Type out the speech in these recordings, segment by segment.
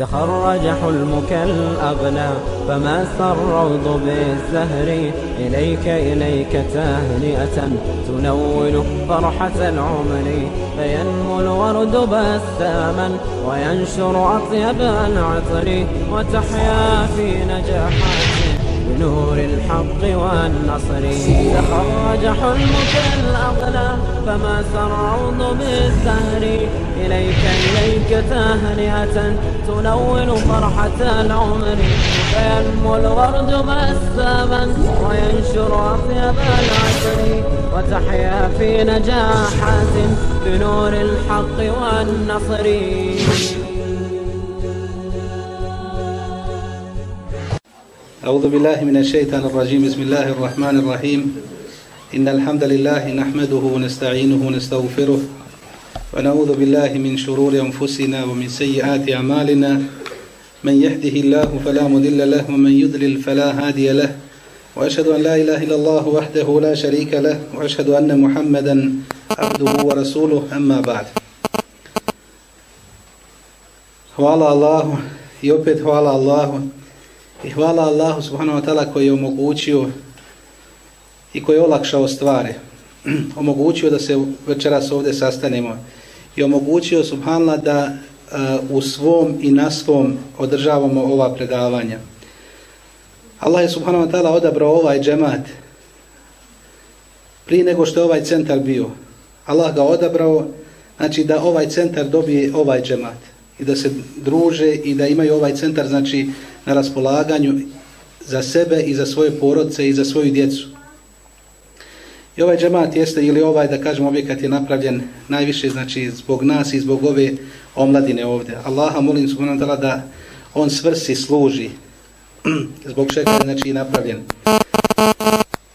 تخرج حلمك الأغلى فما الروض بالزهر؟ إليك إليك تهنئة تنول فرحة العمر. فينمو الورد بساما وينشر أطيب العطر وتحيا في نجاحات بنور الحق والنصر. تخرج حلمك الأغلى فما سرعوض بالسهر إليك إليك تهنئة تلون فرحة العمر. فينمو الورد بساما وينشر أطيب العسر. وتحيا في نجاحات بنور الحق والنصر. أعوذ بالله من الشيطان الرجيم. بسم الله الرحمن الرحيم. إن الحمد لله نحمده ونستعينه ونستغفره ونعوذ بالله من شرور أنفسنا ومن سيئات أعمالنا. من يهده الله فلا مضل له ومن يضلل فلا هادي له. وأشهد أن لا إله إلا الله وحده لا شريك له. وأشهد أن محمدا عبده ورسوله. أما بعد. Hvala Allahu. I opet hvala Allahu. I hvala Allahu subhanahu wa ta'ala koji je omogućio i koji je olakšao stvari. omogućio da se večeras ovdje sastanemo i omogućio subhanallah da uh, u svom i na svom održavamo ova predavanja. Allah je subhanahu wa ta'ala odabrao ovaj džemat prije nego što je ovaj centar bio. Allah ga odabrao znači da ovaj centar dobije ovaj džemat i da se druže i da imaju ovaj centar znači na raspolaganju za sebe i za svoje porodce i za svoju djecu. I ovaj džemat jeste, ili ovaj, da kažem, objekat je napravljen najviše, znači, zbog nas i zbog ove omladine ovdje. Allaha molim subhanahu ta'ala da on svrsi, služi, zbog čega je, znači, napravljen.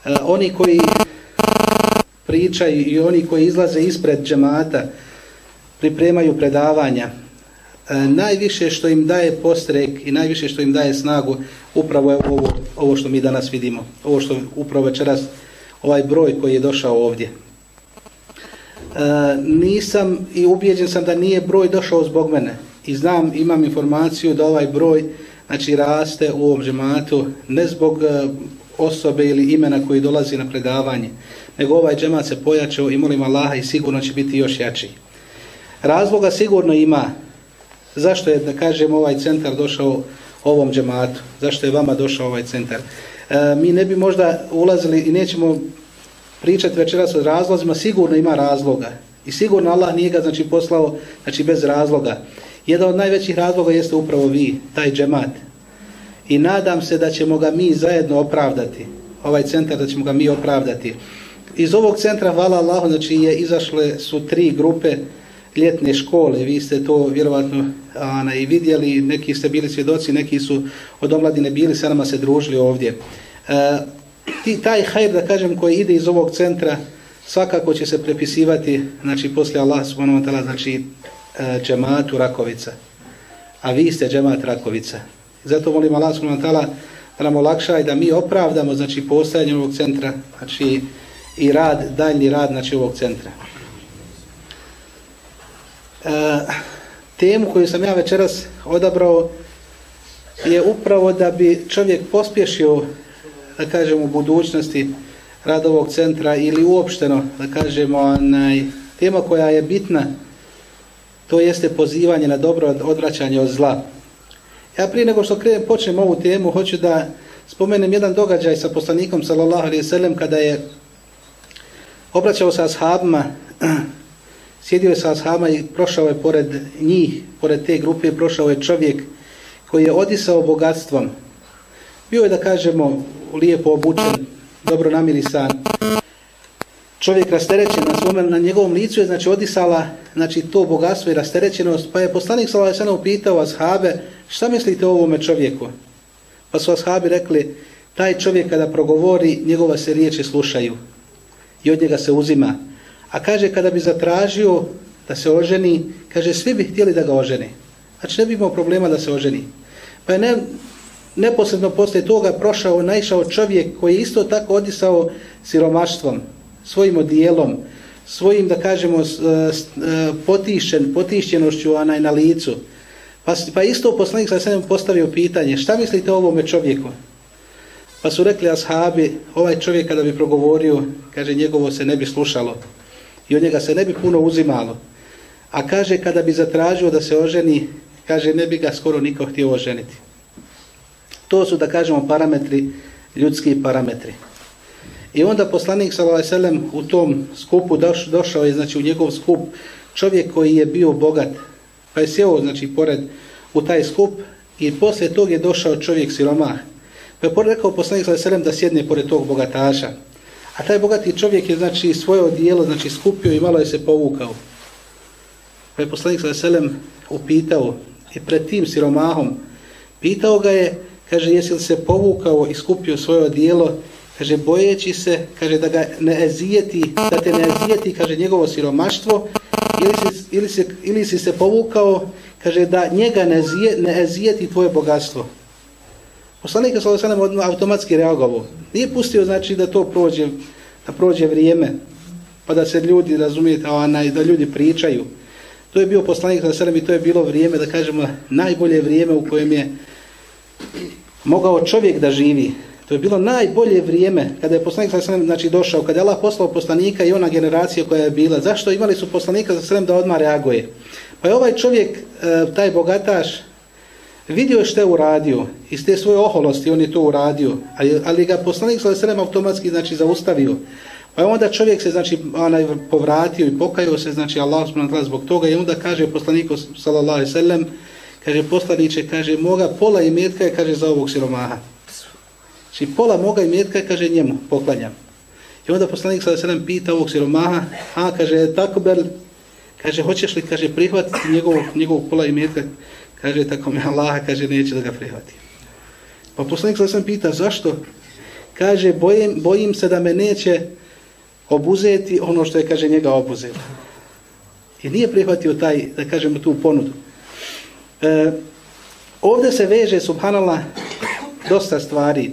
E, oni koji pričaju i oni koji izlaze ispred džemata, pripremaju predavanja, e, najviše što im daje postrek i najviše što im daje snagu upravo je ovo, ovo što mi danas vidimo. Ovo što upravo večeras ovaj broj koji je došao ovdje. E, nisam i ubijeđen sam da nije broj došao zbog mene. I znam, imam informaciju da ovaj broj znači raste u ovom džematu ne zbog e, osobe ili imena koji dolazi na predavanje, nego ovaj džemat se pojačao i molim Allaha i sigurno će biti još jači. Razloga sigurno ima zašto je, da kažem, ovaj centar došao ovom džematu, zašto je vama došao ovaj centar. E, mi ne bi možda ulazili i nećemo pričati večeras o razlozima, sigurno ima razloga. I sigurno Allah nije ga znači, poslao znači, bez razloga. Jedan od najvećih razloga jeste upravo vi, taj džemat. I nadam se da ćemo ga mi zajedno opravdati, ovaj centar da ćemo ga mi opravdati. Iz ovog centra, hvala Allahu, znači je izašle su tri grupe ljetne škole, vi ste to vjerovatno ana, i vidjeli, neki ste bili svjedoci, neki su od omladine bili, sa nama se družili ovdje. E, ti, taj hajr, da kažem, koji ide iz ovog centra, svakako će se prepisivati, znači, poslije Allah subhanahu wa ta'ala, znači, e, džematu Rakovica. A vi ste džemat Rakovica. Zato molim Allah subhanahu wa ta'ala da nam olakša i da mi opravdamo, znači, postajanje ovog centra, znači, i rad, daljni rad, znači, ovog centra. E, temu koju sam ja večeras odabrao je upravo da bi čovjek pospješio, da kažem, u budućnosti radovog centra ili uopšteno, da kažemo, onaj, tema koja je bitna, to jeste pozivanje na dobro odvraćanje od zla. Ja prije nego što krenem, počnem ovu temu, hoću da spomenem jedan događaj sa poslanikom, sallallahu alaihi sallam, kada je obraćao sa ashabima, sjedio je sa ashama i prošao je pored njih, pored te grupe, prošao je čovjek koji je odisao bogatstvom. Bio je, da kažemo, lijepo obučen, dobro namirisan. Čovjek rasterećen na svome, na njegovom licu je, znači, odisala, znači, to bogatstvo i rasterećenost. Pa je poslanik Salao Esana upitao ashabe, šta mislite o ovome čovjeku? Pa su ashabi rekli, taj čovjek kada progovori, njegova se riječi slušaju i od njega se uzima. A kaže, kada bi zatražio da se oženi, kaže, svi bi htjeli da ga oženi. Znači, ne bi imao problema da se oženi. Pa je ne, neposredno posle toga prošao, naišao čovjek koji je isto tako odisao siromaštvom, svojim odijelom, svojim, da kažemo, e, e, potišen, potišćenošću onaj na licu. Pa, pa isto poslanik sa sebi postavio pitanje, šta mislite o ovome čovjeku? Pa su rekli ashabi, ovaj čovjek kada bi progovorio, kaže, njegovo se ne bi slušalo i od njega se ne bi puno uzimalo. A kaže, kada bi zatražio da se oženi, kaže, ne bi ga skoro niko htio oženiti. To su, da kažemo, parametri, ljudski parametri. I onda poslanik s.a.v. u tom skupu doš, došao je, znači u njegov skup, čovjek koji je bio bogat, pa je sjeo, znači, pored u taj skup i poslije tog je došao čovjek siromah. Pa je rekao poslanik s.a.v. da sjedne pored tog bogataša. A taj bogati čovjek je, znači, svoje odijelo, znači, skupio i malo je se povukao. Pa je poslanik s.a.v. upitao i pred tim siromahom, pitao ga je, kaže, jesi li se povukao i skupio svoje odijelo, kaže, bojeći se, kaže, da ga ne ezijeti, da te ne ezijeti, kaže, njegovo siromaštvo, ili si, ili si, ili si se povukao, kaže, da njega ne, zije, ne ezijeti tvoje bogatstvo. Poslanika sa Osanem automatski reagovao. Nije pustio, znači, da to prođe, da prođe vrijeme, pa da se ljudi, razumijete, onaj, da ljudi pričaju. To je bio poslanik sa Osanem i to je bilo vrijeme, da kažemo, najbolje vrijeme u kojem je mogao čovjek da živi. To je bilo najbolje vrijeme kada je poslanik sa Osanem, znači, došao, kada je Allah poslao poslanika i ona generacija koja je bila. Zašto imali su poslanika sa Osanem da odmah reaguje? Pa je ovaj čovjek, eh, taj bogataš, vidio što je uradio, iz te svoje oholosti on je to uradio, ali, ali ga poslanik sa Osanem automatski, znači, zaustavio. Pa je onda čovjek se, znači, onaj, povratio i pokajao se, znači, Allah zbog toga i onda kaže poslaniku, sallallahu alejhi ve sellem kaže, poslanice kaže, moga pola i metka je, kaže, za ovog siromaha. Znači, pola moga i metka je, kaže, njemu, poklanjam. I onda poslanik sallallahu alejhi ve sellem pita ovog siromaha, a, kaže, tako bel, kaže, hoćeš li, kaže, prihvatiti njegovog njegovog pola i metka, kaže, tako mi Allah, kaže, neće da ga prihvati. Pa poslanik sam pita, zašto? Kaže, bojim, bojim se da me neće obuzeti ono što je, kaže, njega obuzelo. I nije prihvatio taj, da kažemo, tu ponudu. E, ovdje se veže, subhanallah, dosta stvari.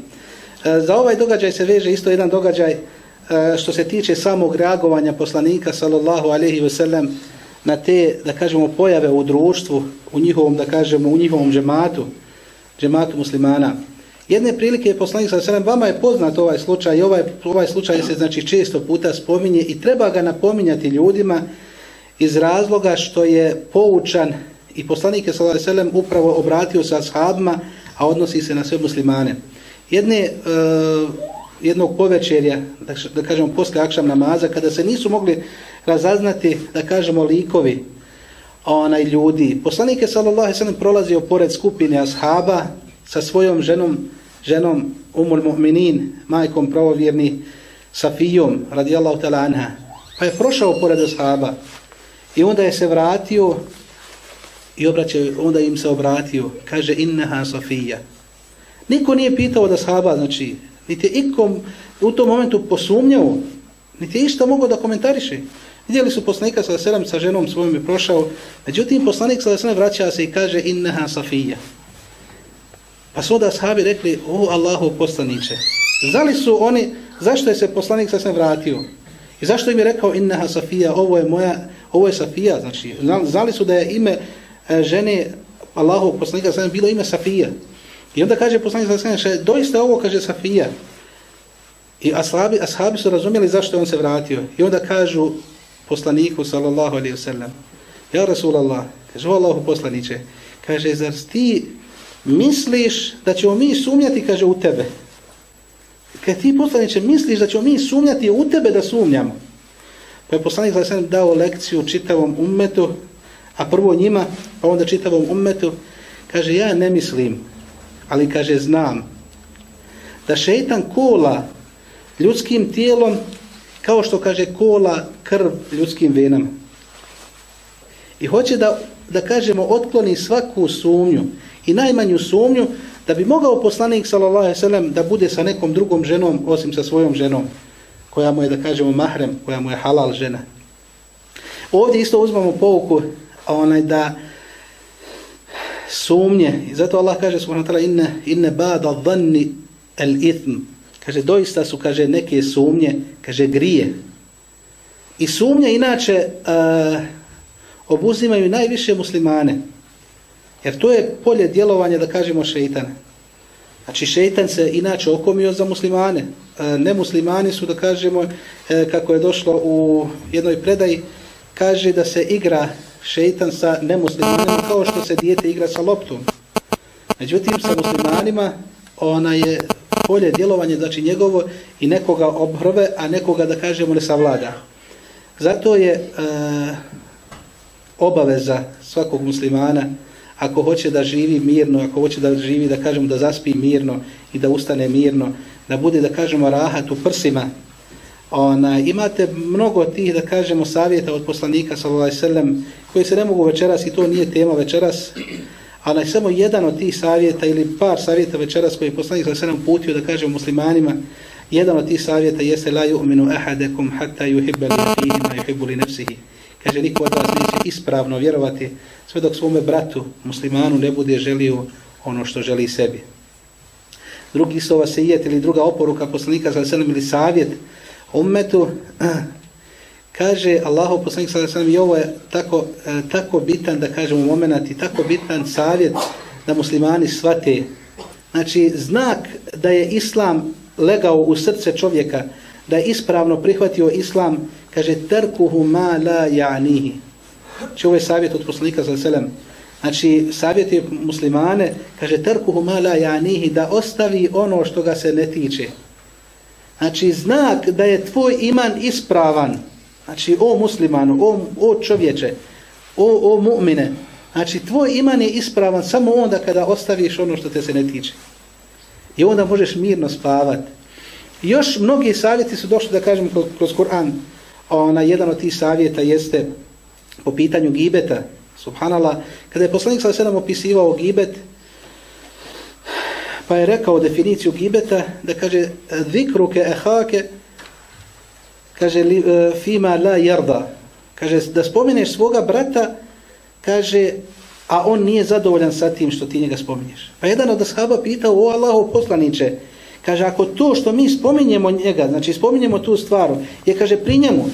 E, za ovaj događaj se veže isto jedan događaj e, što se tiče samog reagovanja poslanika, sallallahu alaihi ve sellem, na te, da kažemo, pojave u društvu, u njihovom, da kažemo, u njihovom džematu, džematu muslimana. Jedne prilike je poslanik sa sredem, vama je poznat ovaj slučaj i ovaj, ovaj slučaj se znači često puta spominje i treba ga napominjati ljudima iz razloga što je poučan i poslanik je sallallahu sallam upravo obratio sa ashabima, a odnosi se na sve muslimane. Jedne, uh, jednog povečerja, da, da kažemo posle akšam namaza, kada se nisu mogli razaznati, da kažemo, likovi onaj ljudi. Poslanik je sallallahu sallam prolazio pored skupine ashaba sa svojom ženom ženom Umul Mu'minin, majkom pravovjerni Safijom, radijallahu ta'la anha. Pa je prošao pored ashaba i onda je se vratio i obraćao, onda im se obratio. Kaže, innaha Safija. Niko nije pitao od ashaba, znači, niti je ikom u tom momentu posumnjao, niti je išta mogao da komentariše. Vidjeli su poslanika sa selam sa ženom svojom je prošao, međutim poslanik sa selam vraća se i kaže, innaha Safija. Pa su onda sahabi rekli, o Allahu poslaniće, znali su oni, zašto je se poslanik sa selam vratio? I zašto im je rekao, innaha Safija, ovo je moja, ovo je Safija, znači, znali su da je ime e, žene Allahu poslanika sa bilo ime Safija. I onda kaže poslanik sa selam, doista ovo kaže Safija. I ashabi, ashabi su razumjeli zašto je on se vratio. I onda kažu poslaniku, sallallahu alaihi wasallam. ja Rasulallah, kaže, o Allahu poslaniće, kaže, zar ti misliš da ćemo mi sumnjati, kaže, u tebe. Kad ti poslaniće misliš da ćemo mi sumnjati u tebe da sumnjamo. Pa je poslanik za dao lekciju čitavom ummetu, a prvo njima, pa onda čitavom ummetu, kaže, ja ne mislim, ali kaže, znam, da šeitan kola ljudskim tijelom, kao što kaže, kola krv ljudskim venama. I hoće da, da kažemo, otkloni svaku sumnju, i najmanju sumnju da bi mogao poslanik sallallahu alejhi ve sellem da bude sa nekom drugom ženom osim sa svojom ženom koja mu je da kažemo mahrem, koja mu je halal žena. Ovdje isto uzmemo pouku onaj da sumnje i zato Allah kaže subhanahu wa ta'ala inne inne ba'da dhanni al-ithm kaže doista su kaže neke sumnje kaže grije i sumnje inače uh, obuzimaju najviše muslimane Jer to je polje djelovanja, da kažemo, šeitana. Znači, šeitan se inače okomio za muslimane. E, nemuslimani su, da kažemo, e, kako je došlo u jednoj predaji, kaže da se igra šeitan sa nemuslimanima kao što se dijete igra sa loptom. Međutim, sa muslimanima ona je polje djelovanje, znači njegovo i nekoga obhrve, a nekoga, da kažemo, ne savlada. Zato je e, obaveza svakog muslimana, ako hoće da živi mirno, ako hoće da živi, da kažemo, da zaspi mirno i da ustane mirno, da bude, da kažemo, rahat u prsima, ona, imate mnogo tih, da kažemo, savjeta od poslanika, sallallahu alaihi sallam, koji se ne mogu večeras, i to nije tema večeras, ali samo jedan od tih savjeta ili par savjeta večeras koji je poslanik sa alaihi putio, da kažem muslimanima, jedan od tih savjeta jeste la yu'minu ahadekum hatta yuhibba li ahihi ma yuhibbu li nafsihi. Kaže, niko od vas neće ispravno vjerovati sve dok svome bratu, muslimanu, ne bude želio ono što želi sebi. Drugi su sejet ili druga oporuka poslanika sa alaihi ili savjet, ummetu, kaže Allahu poslanik sallallahu alejhi ve sellem ovo je tako e, tako bitan da kažemo momenat i tako bitan savjet da muslimani svate znači znak da je islam legao u srce čovjeka da je ispravno prihvatio islam kaže tarkuhu ma la ya'nihi. Znači ovo je savjet od poslanika sallallahu alejhi ve sellem. Znači savjet je muslimane kaže tarkuhu ma la ya'nihi da ostavi ono što ga se ne tiče. Znači, znak da je tvoj iman ispravan, znači, o muslimanu, o, o čovječe, o, o mu'mine, znači, tvoj iman je ispravan samo onda kada ostaviš ono što te se ne tiče. I onda možeš mirno spavati. Još mnogi savjeti su došli, da kažem, kroz Kur'an. Ona, jedan od tih savjeta jeste po pitanju gibeta, subhanallah, kada je poslanik sa sedam opisivao gibet, pa je rekao definiciju gibeta da kaže zikruke ehake kaže li, e, fima la jarda kaže da spomeneš svoga brata kaže a on nije zadovoljan sa tim što ti njega spominješ pa jedan od ashaba pitao o Allahu poslaniče kaže ako to što mi spominjemo njega znači spominjemo tu stvar je kaže pri njemu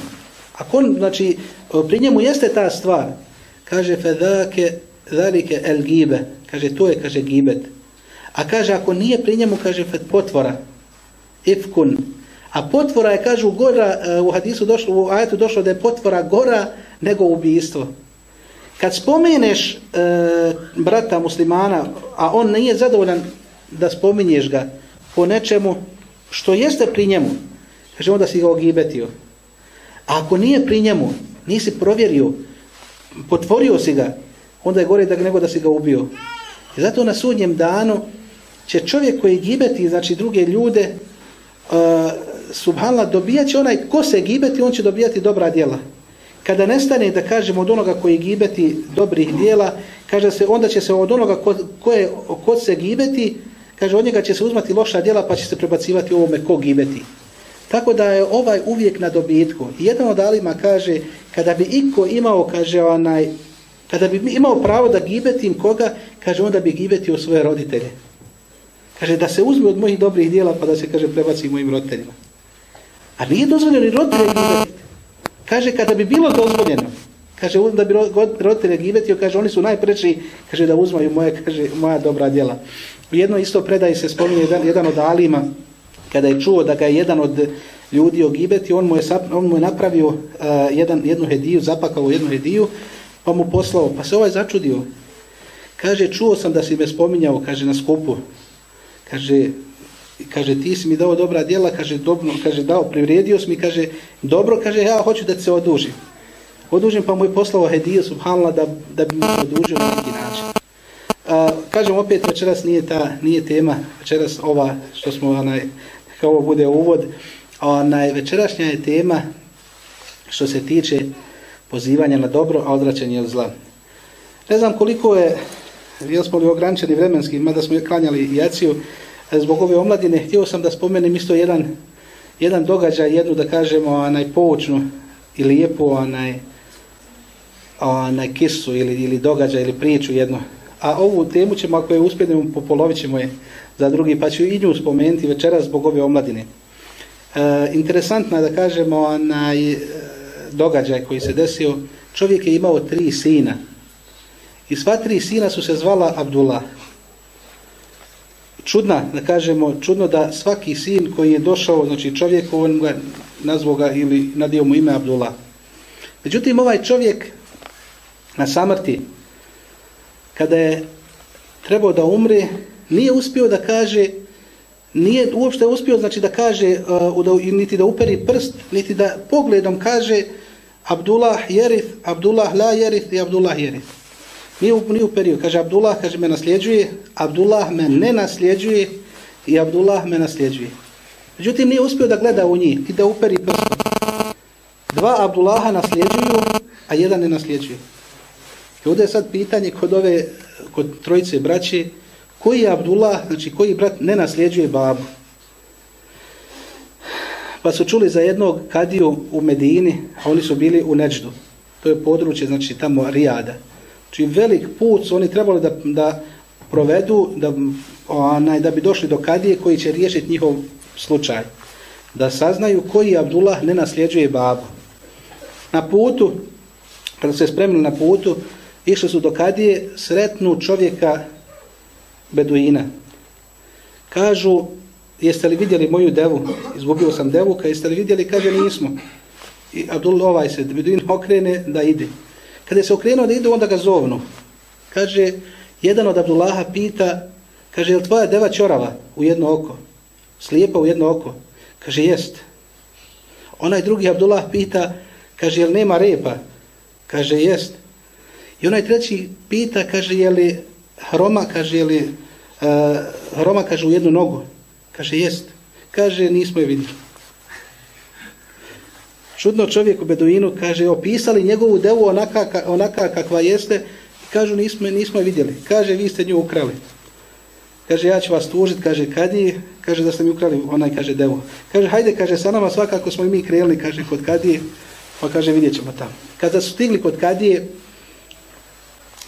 ako on znači e, pri njemu jeste ta stvar kaže fedake zalike el gibe kaže to je kaže gibet A kaže, ako nije pri njemu, kaže, fe potvora. Ifkun. A potvora je, kažu, gora, e, u hadisu došlo, u ajetu došlo da je potvora gora nego ubijstvo. Kad spomeneš e, brata muslimana, a on nije zadovoljan da spominješ ga po nečemu što jeste pri njemu, kaže, onda si ga ogibetio. A ako nije pri njemu, nisi provjerio, potvorio si ga, onda je gore da nego da si ga ubio. I zato na sudnjem danu će čovjek koji gibeti, znači druge ljude, uh, subhanla, dobijaće onaj ko se gibeti, on će dobijati dobra djela. Kada nestane, da kažemo, od onoga koji gibeti dobrih djela, kaže se, onda će se od onoga ko, ko, je, ko se gibeti, kaže, od njega će se uzmati loša djela, pa će se prebacivati ovome ko gibeti. Tako da je ovaj uvijek na dobitku. I jedan od alima kaže, kada bi iko imao, kaže onaj, kada bi imao pravo da gibetim koga, kaže, onda bi gibetio svoje roditelje. Kaže da se uzme od mojih dobrih dijela pa da se kaže prebaci mojim roditeljima. A nije dozvoljeno ni roditelja gibeti. Kaže kada bi bilo dozvoljeno, kaže da bi roditelja gibetio, kaže oni su najpreči, kaže da uzmaju moje, kaže, moja dobra djela. U jednoj isto predaji se spominje jedan, jedan od alima, kada je čuo da ga je jedan od ljudi ogibeti, on mu je, on mu je napravio uh, jedan, jednu hediju, zapakao jednu hediju, pa mu poslao, pa se ovaj začudio. Kaže, čuo sam da si me spominjao, kaže, na skupu, kaže, kaže ti si mi dao dobra djela, kaže, dobro, kaže, dao, privredio si mi, kaže, dobro, kaže, ja hoću da se odužim. Odužim pa mu je poslao hediju, subhanallah, da, da bi mi se odužio na neki način. A, kažem, opet, večeras nije ta, nije tema, večeras ova, što smo, onaj, kao ovo bude uvod, onaj, večerašnja je tema što se tiče pozivanja na dobro, a odraćanje od zla. Ne znam koliko je jel smo li ograničeni vremenski, mada smo je klanjali jaciju, zbog ove omladine, htio sam da spomenem isto jedan, jedan događaj, jednu da kažemo onaj poučnu ili lijepu onaj, onaj kisu ili, ili događaj ili priču jednu. A ovu temu ćemo, ako je uspjenemo, popolovit ćemo je za drugi, pa ću i nju spomenuti večeras zbog ove omladine. E, interesantna da kažemo onaj e, događaj koji se desio, čovjek je imao tri sina, I sva tri sina su se zvala Abdullah. Čudna, da kažemo, čudno da svaki sin koji je došao, znači čovjek, on ga nazvao ga ili nadio mu ime Abdullah. Međutim, ovaj čovjek na samrti, kada je trebao da umre, nije uspio da kaže, nije uopšte uspio znači da kaže, uh, da, niti da uperi prst, niti da pogledom kaže Abdullah Jerif, Abdullah la Jerif i Abdullah Jerif Nije, nije uperio, kaže Abdullah kaže me nasljeđuje, Abdullah me ne nasljeđuje i Abdullah me nasljeđuje. Međutim, nije uspio da gleda u njih i da uperi prstom. Dva Abdullaha nasljeđuju, a jedan ne nasljeđuje. I ovdje je sad pitanje kod ove, kod trojice braće, koji je Abdullah, znači koji brat ne nasljeđuje babu. Pa su čuli za jednog kadiju u Medini, a oni su bili u Neđdu. To je područje, znači tamo Rijada. Znači velik put su oni trebali da, da provedu, da, onaj, da bi došli do kadije koji će riješiti njihov slučaj. Da saznaju koji Abdullah ne nasljeđuje babu. Na putu, kada su se spremili na putu, išli su do kadije, sretnu čovjeka Beduina. Kažu, jeste li vidjeli moju devu? Izgubio sam devu, kada jeste li vidjeli? Kaže, nismo. I Abdullah ovaj se, Beduin okrene da ide. Kada se okrenuo da idu, onda ga zovnu. Kaže, jedan od Abdullaha pita, kaže, je li tvoja deva čorava u jedno oko? Slijepa u jedno oko? Kaže, jest. Onaj drugi Abdullah pita, kaže, je li nema repa? Kaže, jest. I onaj treći pita, kaže, je li hroma, kaže, je li uh, hroma, kaže, u jednu nogu? Kaže, jest. Kaže, nismo je vidjeli. Čudno čovjek u Beduinu, kaže, opisali njegovu devu onaka, onaka kakva jeste, kažu, nismo, nismo je vidjeli. Kaže, vi ste nju ukrali. Kaže, ja ću vas tužiti, kaže, kad je, kaže, da ste mi ukrali, onaj, kaže, devu. Kaže, hajde, kaže, sa nama svakako smo i mi krenuli, kaže, kod kadije, pa kaže, vidjet ćemo tamo. Kada su stigli kod kadije,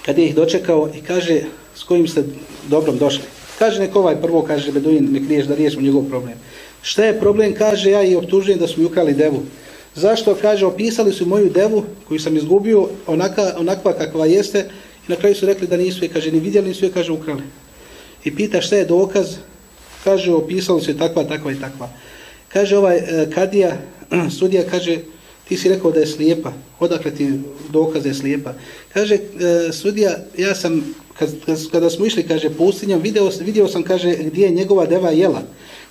kad je ih dočekao i kaže s kojim ste dobrom došli. Kaže neko ovaj prvo, kaže Beduin, me kriješ da riješimo njegov problem. Šta je problem? Kaže ja i optužujem da smo mi ukrali devu. Zašto? Kaže, opisali su moju devu koju sam izgubio onaka, onakva kakva jeste i na kraju su rekli da nisu je, kaže, ni vidjeli, nisu je, kaže, ukrali. I pita šta je dokaz? Kaže, opisali su je takva, takva i takva. Kaže ovaj e, kadija, sudija, kaže, ti si rekao da je slijepa, odakle ti dokaz je slijepa. Kaže, e, sudija, ja sam, kad, kada smo išli, kaže, pustinjom, vidio, vidio sam, kaže, gdje je njegova deva jela.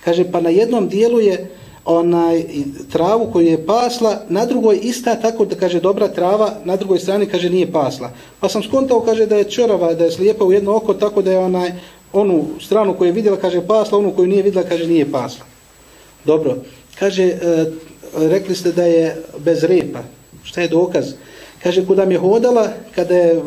Kaže, pa na jednom dijelu je onaj travu koju je pasla, na drugoj ista, tako da kaže, dobra trava, na drugoj strani, kaže, nije pasla. Pa sam skontao, kaže, da je čorava, da je slijepa u jedno oko, tako da je onaj, onu stranu koju je vidjela, kaže, pasla, onu koju nije vidjela, kaže, nije pasla. Dobro. Kaže, e, rekli ste da je bez repa. Šta je dokaz? Kaže, kuda mi je hodala, kada je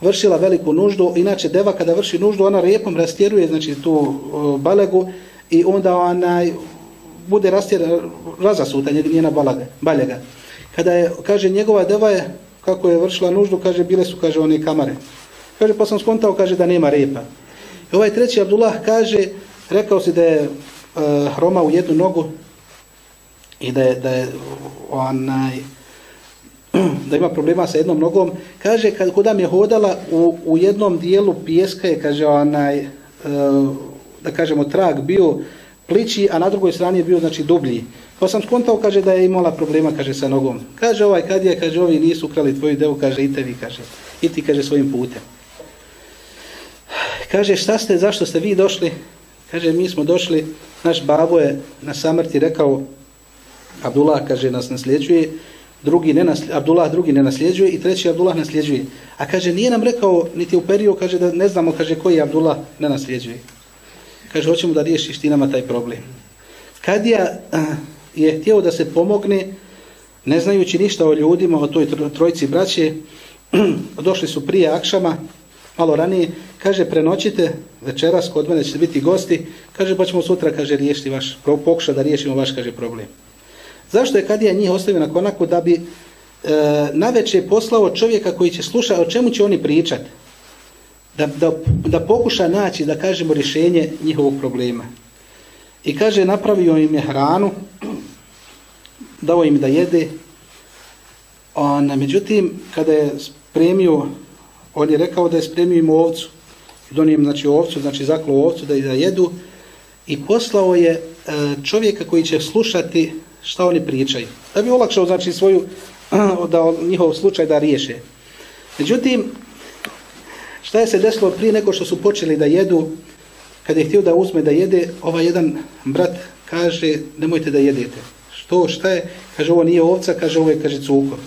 vršila veliku nuždu, inače deva kada vrši nuždu, ona repom rastjeruje znači, tu e, balegu i onda onaj bude rastjer, razasuta njena balaga, baljega. Kada je, kaže, njegova deva je, kako je vršila nuždu, kaže, bile su, kaže, one kamare. Kaže, pa sam skontao, kaže, da nema repa. I ovaj treći Abdullah kaže, rekao si da je e, uh, hroma u jednu nogu, i da je, da je onaj, da ima problema sa jednom nogom, kaže kad kuda mi je hodala u, u jednom dijelu pijeska je, kaže onaj, e, da kažemo trag bio pliči, a na drugoj strani je bio znači dublji. Pa sam skontao, kaže da je imala problema, kaže sa nogom. Kaže ovaj kad je, kaže ovi nisu ukrali tvoju devu, kaže i tebi, kaže, i ti, kaže svojim putem. Kaže šta ste, zašto ste vi došli? Kaže mi smo došli, naš babo je na samrti rekao, Abdullah kaže nas nasljeđuje, drugi ne nasljeđuje, Abdullah drugi ne nasljeđuje i treći Abdullah nasljeđuje. A kaže nije nam rekao niti u periodu kaže da ne znamo kaže koji Abdullah ne nasljeđuje. Kaže hoćemo da riješiš ti nama taj problem. Kadija je htio da se pomogne ne znajući ništa o ljudima, o toj trojici braće, došli su prije Akšama, malo ranije, kaže prenoćite večeras kod mene ćete biti gosti, kaže pa ćemo sutra kaže riješiti vaš, pokuša da riješimo vaš kaže problem. Zašto je Kadija njih ostavio na konaku da bi e, naveče poslao čovjeka koji će slušati o čemu će oni pričati? Da, da, da pokuša naći, da kažemo, rješenje njihovog problema. I kaže, napravio im je hranu, dao im da jede. On, međutim, kada je spremio on je rekao da je spremio im ovcu, donijem znači ovcu, znači zaklo ovcu da je da jedu i poslao je e, čovjeka koji će slušati šta oni pričaju. Da bi olakšao znači svoju da njihov slučaj da riješe. Međutim, šta je se desilo prije nego što su počeli da jedu, kada je htio da uzme da jede, ovaj jedan brat kaže, nemojte da jedete. Što, šta je? Kaže, ovo nije ovca, kaže, ovo je, kaže, cukor.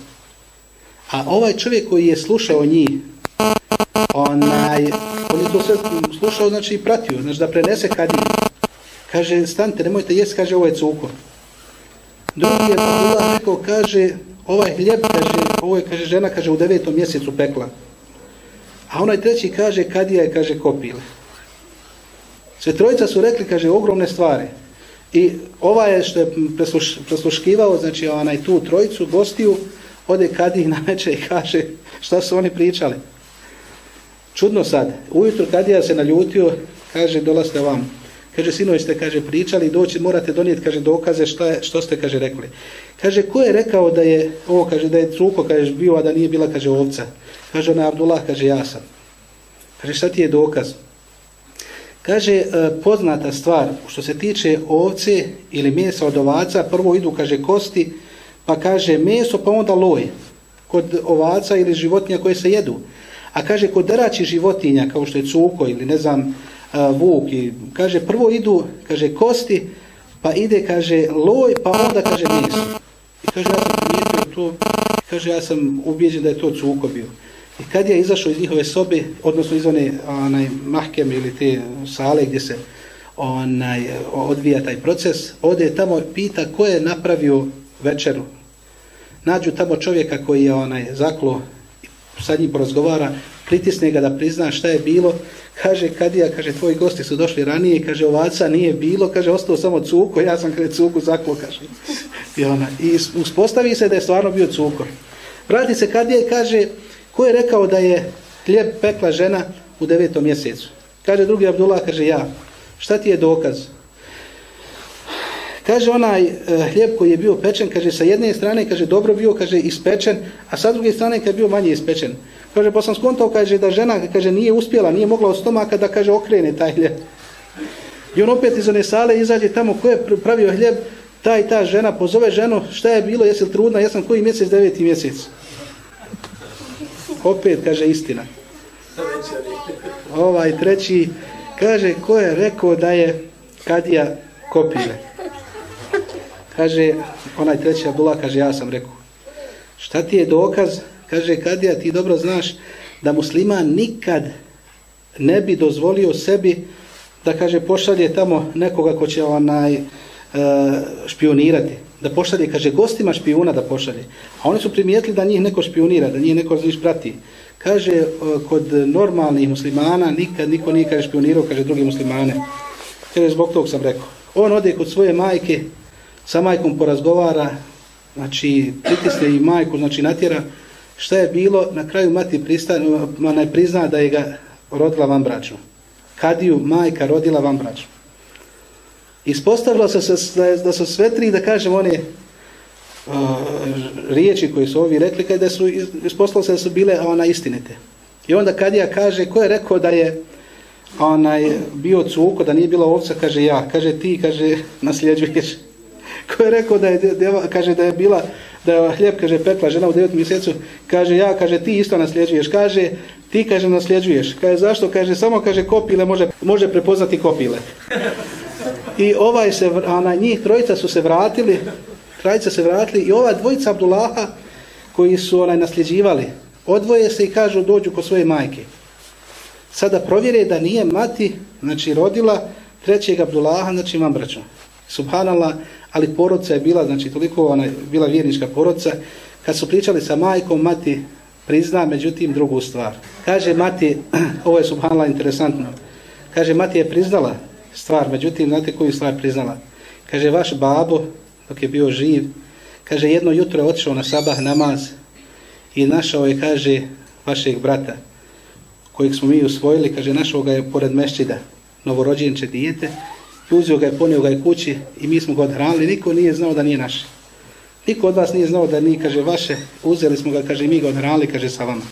A ovaj čovjek koji je slušao njih, onaj, on je to sve slušao, znači i pratio, znači da prenese kad je. Kaže, stante, nemojte jest, kaže, ovo je cukor. Drugi je Abdullah rekao, kaže, ovaj hljeb, kaže, ovo je, kaže, žena, kaže, u devetom mjesecu pekla. A onaj treći kaže, kadija je, kaže, kopile. Sve trojica su rekli, kaže, ogromne stvari. I ova je što je presluš, presluškivao, znači onaj tu trojicu, gostiju, ode kadiji na meče i kaže šta su oni pričali. Čudno sad, ujutro Kadija se naljutio, kaže dolazite vam. Kaže, sinovi ste, kaže, pričali, doći, morate donijeti, kaže, dokaze šta je, što ste, kaže, rekli. Kaže, ko je rekao da je, ovo, kaže, da je cuko, kaže, bio, a da nije bila, kaže, ovca. Kaže, ona Abdullah, kaže, ja sam. Kaže, šta ti je dokaz? Kaže, e, poznata stvar, što se tiče ovce ili mjesa od ovaca, prvo idu, kaže, kosti, pa kaže meso, pa onda loj. Kod ovaca ili životinja koje se jedu. A kaže, kod darači životinja, kao što je cuko ili ne znam, a, vuk, i, kaže, prvo idu, kaže, kosti, pa ide, kaže, loj, pa onda, kaže, meso. I kaže, ja sam primijetio to, kaže, ja sam ubijeđen da je to cuko bio. I kad je izašao iz njihove sobe, odnosno iz one onaj, mahkeme ili te sale gdje se onaj, odvija taj proces, ode tamo pita ko je napravio večeru. Nađu tamo čovjeka koji je onaj zaklo, sad njim porazgovara, pritisne ga da prizna šta je bilo, kaže Kadija, kaže tvoji gosti su došli ranije, kaže ovaca nije bilo, kaže ostao samo cuko, ja sam kaže cuku zaklo, kaže. I, ona, I uspostavi se da je stvarno bio cuko. Vrati se Kadija i kaže, Ko je rekao da je hljeb pekla žena u devetom mjesecu? Kaže drugi Abdullah, kaže ja. Šta ti je dokaz? Kaže onaj e, hljeb koji je bio pečen, kaže sa jedne strane, kaže dobro bio, kaže ispečen, a sa druge strane kaže bio manje ispečen. Kaže pa sam skontao, kaže da žena kaže nije uspjela, nije mogla od stomaka da kaže okrene taj hljeb. I on opet iz one sale izađe tamo ko je pravio hljeb, taj ta žena pozove ženu, šta je bilo, jesi li trudna, jesam koji mjesec, deveti mjesec opet kaže istina. Ovaj treći kaže ko je rekao da je kadija kopile. Kaže onaj treći Abdullah kaže ja sam rekao. Šta ti je dokaz? Kaže kadija ti dobro znaš da musliman nikad ne bi dozvolio sebi da kaže pošalje tamo nekoga ko će onaj e, špionirati da pošalje, kaže, gostima špijuna da pošalje. A oni su primijetili da njih neko špionira, da njih neko zviš prati. Kaže, e, kod normalnih muslimana nikad niko nije kaže, špionirao, kaže, drugi muslimane. Kaže, zbog tog sam rekao. On ode kod svoje majke, sa majkom porazgovara, znači, pritisne i majku, znači, natjera, šta je bilo, na kraju mati pristane, ne prizna da je ga rodila vam braću. Kadiju majka rodila vam braću. Ispostavilo se da su sve tri, da kažem, one uh, riječi koje su ovi rekli, kada su ispostavilo se da su bile ona istinite. I onda Kadija kaže, ko je rekao da je onaj bio cuko, da nije bila ovca, kaže ja, kaže ti, kaže, nasljeđuješ. Ko je rekao da je, deva, kaže da je bila, da je hljeb, kaže, pekla žena u devet mjesecu, kaže ja, kaže ti isto nasljeđuješ, kaže ti, kaže, nasljeđuješ. Kaže zašto? Kaže samo, kaže, kopile može, može prepoznati kopile. I ovaj se, ona, njih trojica su se vratili, trojica se vratili i ova dvojica Abdullaha koji su onaj nasljeđivali, odvoje se i kažu dođu kod svoje majke. Sada provjere da nije mati, znači rodila trećeg Abdullaha, znači imam braću. Subhanallah, ali porodca je bila, znači toliko ona bila vjernička porodca, kad su pričali sa majkom, mati prizna, međutim, drugu stvar. Kaže mati, ovo je subhanala interesantno, kaže mati je priznala stvar, međutim, znate koju stvar priznala? Kaže, vaš babo, dok je bio živ, kaže, jedno jutro je otišao na sabah namaz i našao je, kaže, vašeg brata, kojeg smo mi usvojili, kaže, našao ga je pored mešćida, novorođenče dijete, i uzio ga je, ponio ga je kući i mi smo ga odhranili, niko nije znao da nije naš. Niko od vas nije znao da nije, kaže, vaše, uzeli smo ga, kaže, mi ga odhranili, kaže, sa vama.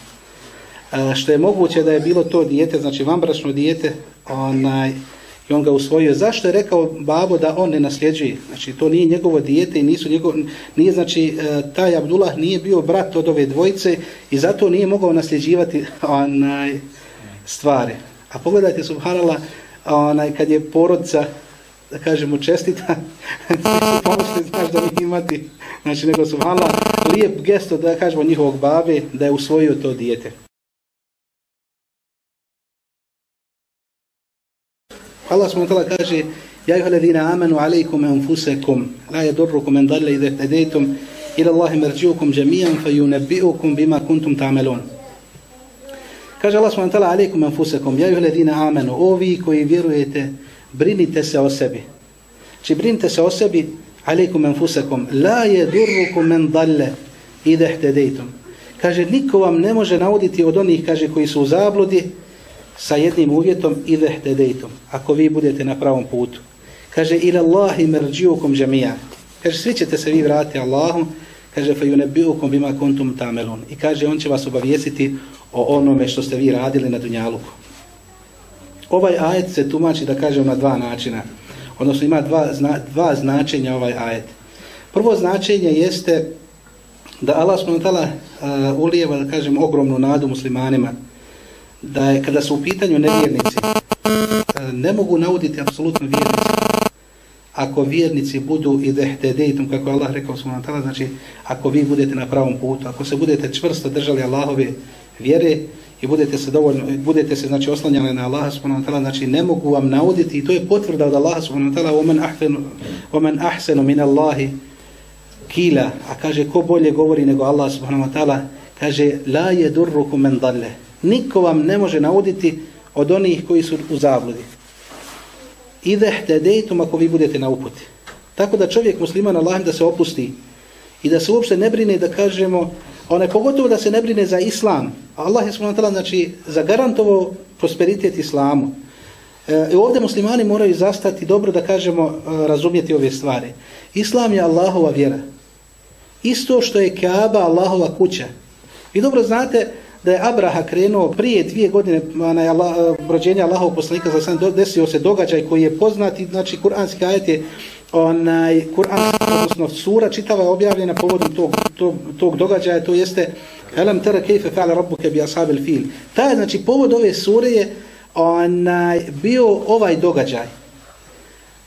E, što je moguće da je bilo to dijete, znači vambračno dijete, onaj, i on ga usvojio. Zašto je rekao babo da on ne nasljeđuje? Znači, to nije njegovo dijete i nisu njegov, nije, znači, e, taj Abdullah nije bio brat od ove dvojice i zato nije mogao nasljeđivati onaj, stvari. A pogledajte, subhanallah, onaj, kad je porodca, da kažemo, čestita, ono nisu pomoćni, znaš da mi imati, znači, nego su subhanallah, lijep gesto, da kažemo, njihovog babe, da je usvojio to dijete. Allah subhanahu kaže Ja iha ladina amanu alaikum anfusakum la yadurrukum en dalle idhe tedejtum ila Allahi merđukum jami'an fayunabbi'ukum bima kuntum ta'malun Kaže Allah subhanahu wa ta'ala alaikum anfusakum Ja iha ladina amanu ovi koji vjerujete brinite se o sebi Či brinite se o sebi alaikum enfusakum, la yadurrukum men dalle idhe tedejtum Kaže niko vam ne može nauditi od onih kaže koji su u zabludi sa jednim uvjetom ideh tedejtom, ako vi budete na pravom putu. Kaže, ila Allahi merđiukum džemija. Kaže, svi ćete se vi vratiti Allahom, kaže, fa yunebiukum bima kuntum tamelun. I kaže, on će vas obavijesiti o onome što ste vi radili na Dunjaluku. Ovaj ajet se tumači, da kažem, na dva načina. Odnosno, ima dva, zna, dva značenja ovaj ajet. Prvo značenje jeste da Allah smo uh, ulijeva, da kažem, ogromnu nadu muslimanima, da je kada su u pitanju nevjernici, uh, ne mogu nauditi apsolutno vjernici. Ako vjernici budu i dehtedejtom, kako je Allah rekao subhanahu ta'ala, znači ako vi budete na pravom putu, ako se budete čvrsto držali Allahove vjere i budete se dovoljno, budete se znači oslanjali na Allaha subhanahu wa ta'ala, znači ne mogu vam nauditi i to je potvrda od Allaha subhanahu wa ta'ala omen ahsanu omen ahsanu min Allahi kila, a kaže ko bolje govori nego Allah subhanahu wa ta'ala, kaže la yadurrukum men dalle, Niko vam ne može nauditi od onih koji su u zabludi. Ide htedejtum ako vi budete na uputi. Tako da čovjek musliman Allahim da se opusti i da se uopšte ne brine da kažemo, Onaj pogotovo da se ne brine za islam. Allah je subhanahu znači zagarantovao prosperitet islamu. E, ovdje muslimani moraju zastati dobro da kažemo e, razumjeti ove stvari. Islam je Allahova vjera. Isto što je Kaaba Allahova kuća. Vi dobro znate da je Abraha krenuo prije dvije godine na Allah, e, rođenja Allahov poslanika za sam desio se događaj koji je poznat i znači kuranski ajet je onaj Kur'an odnosno sura čitava je objavljena povodom tog, tog, tog događaja to jeste Alam tara kayfa fa'ala rabbuka bi ashabil fil. Ta znači povod ove sure je onaj bio ovaj događaj.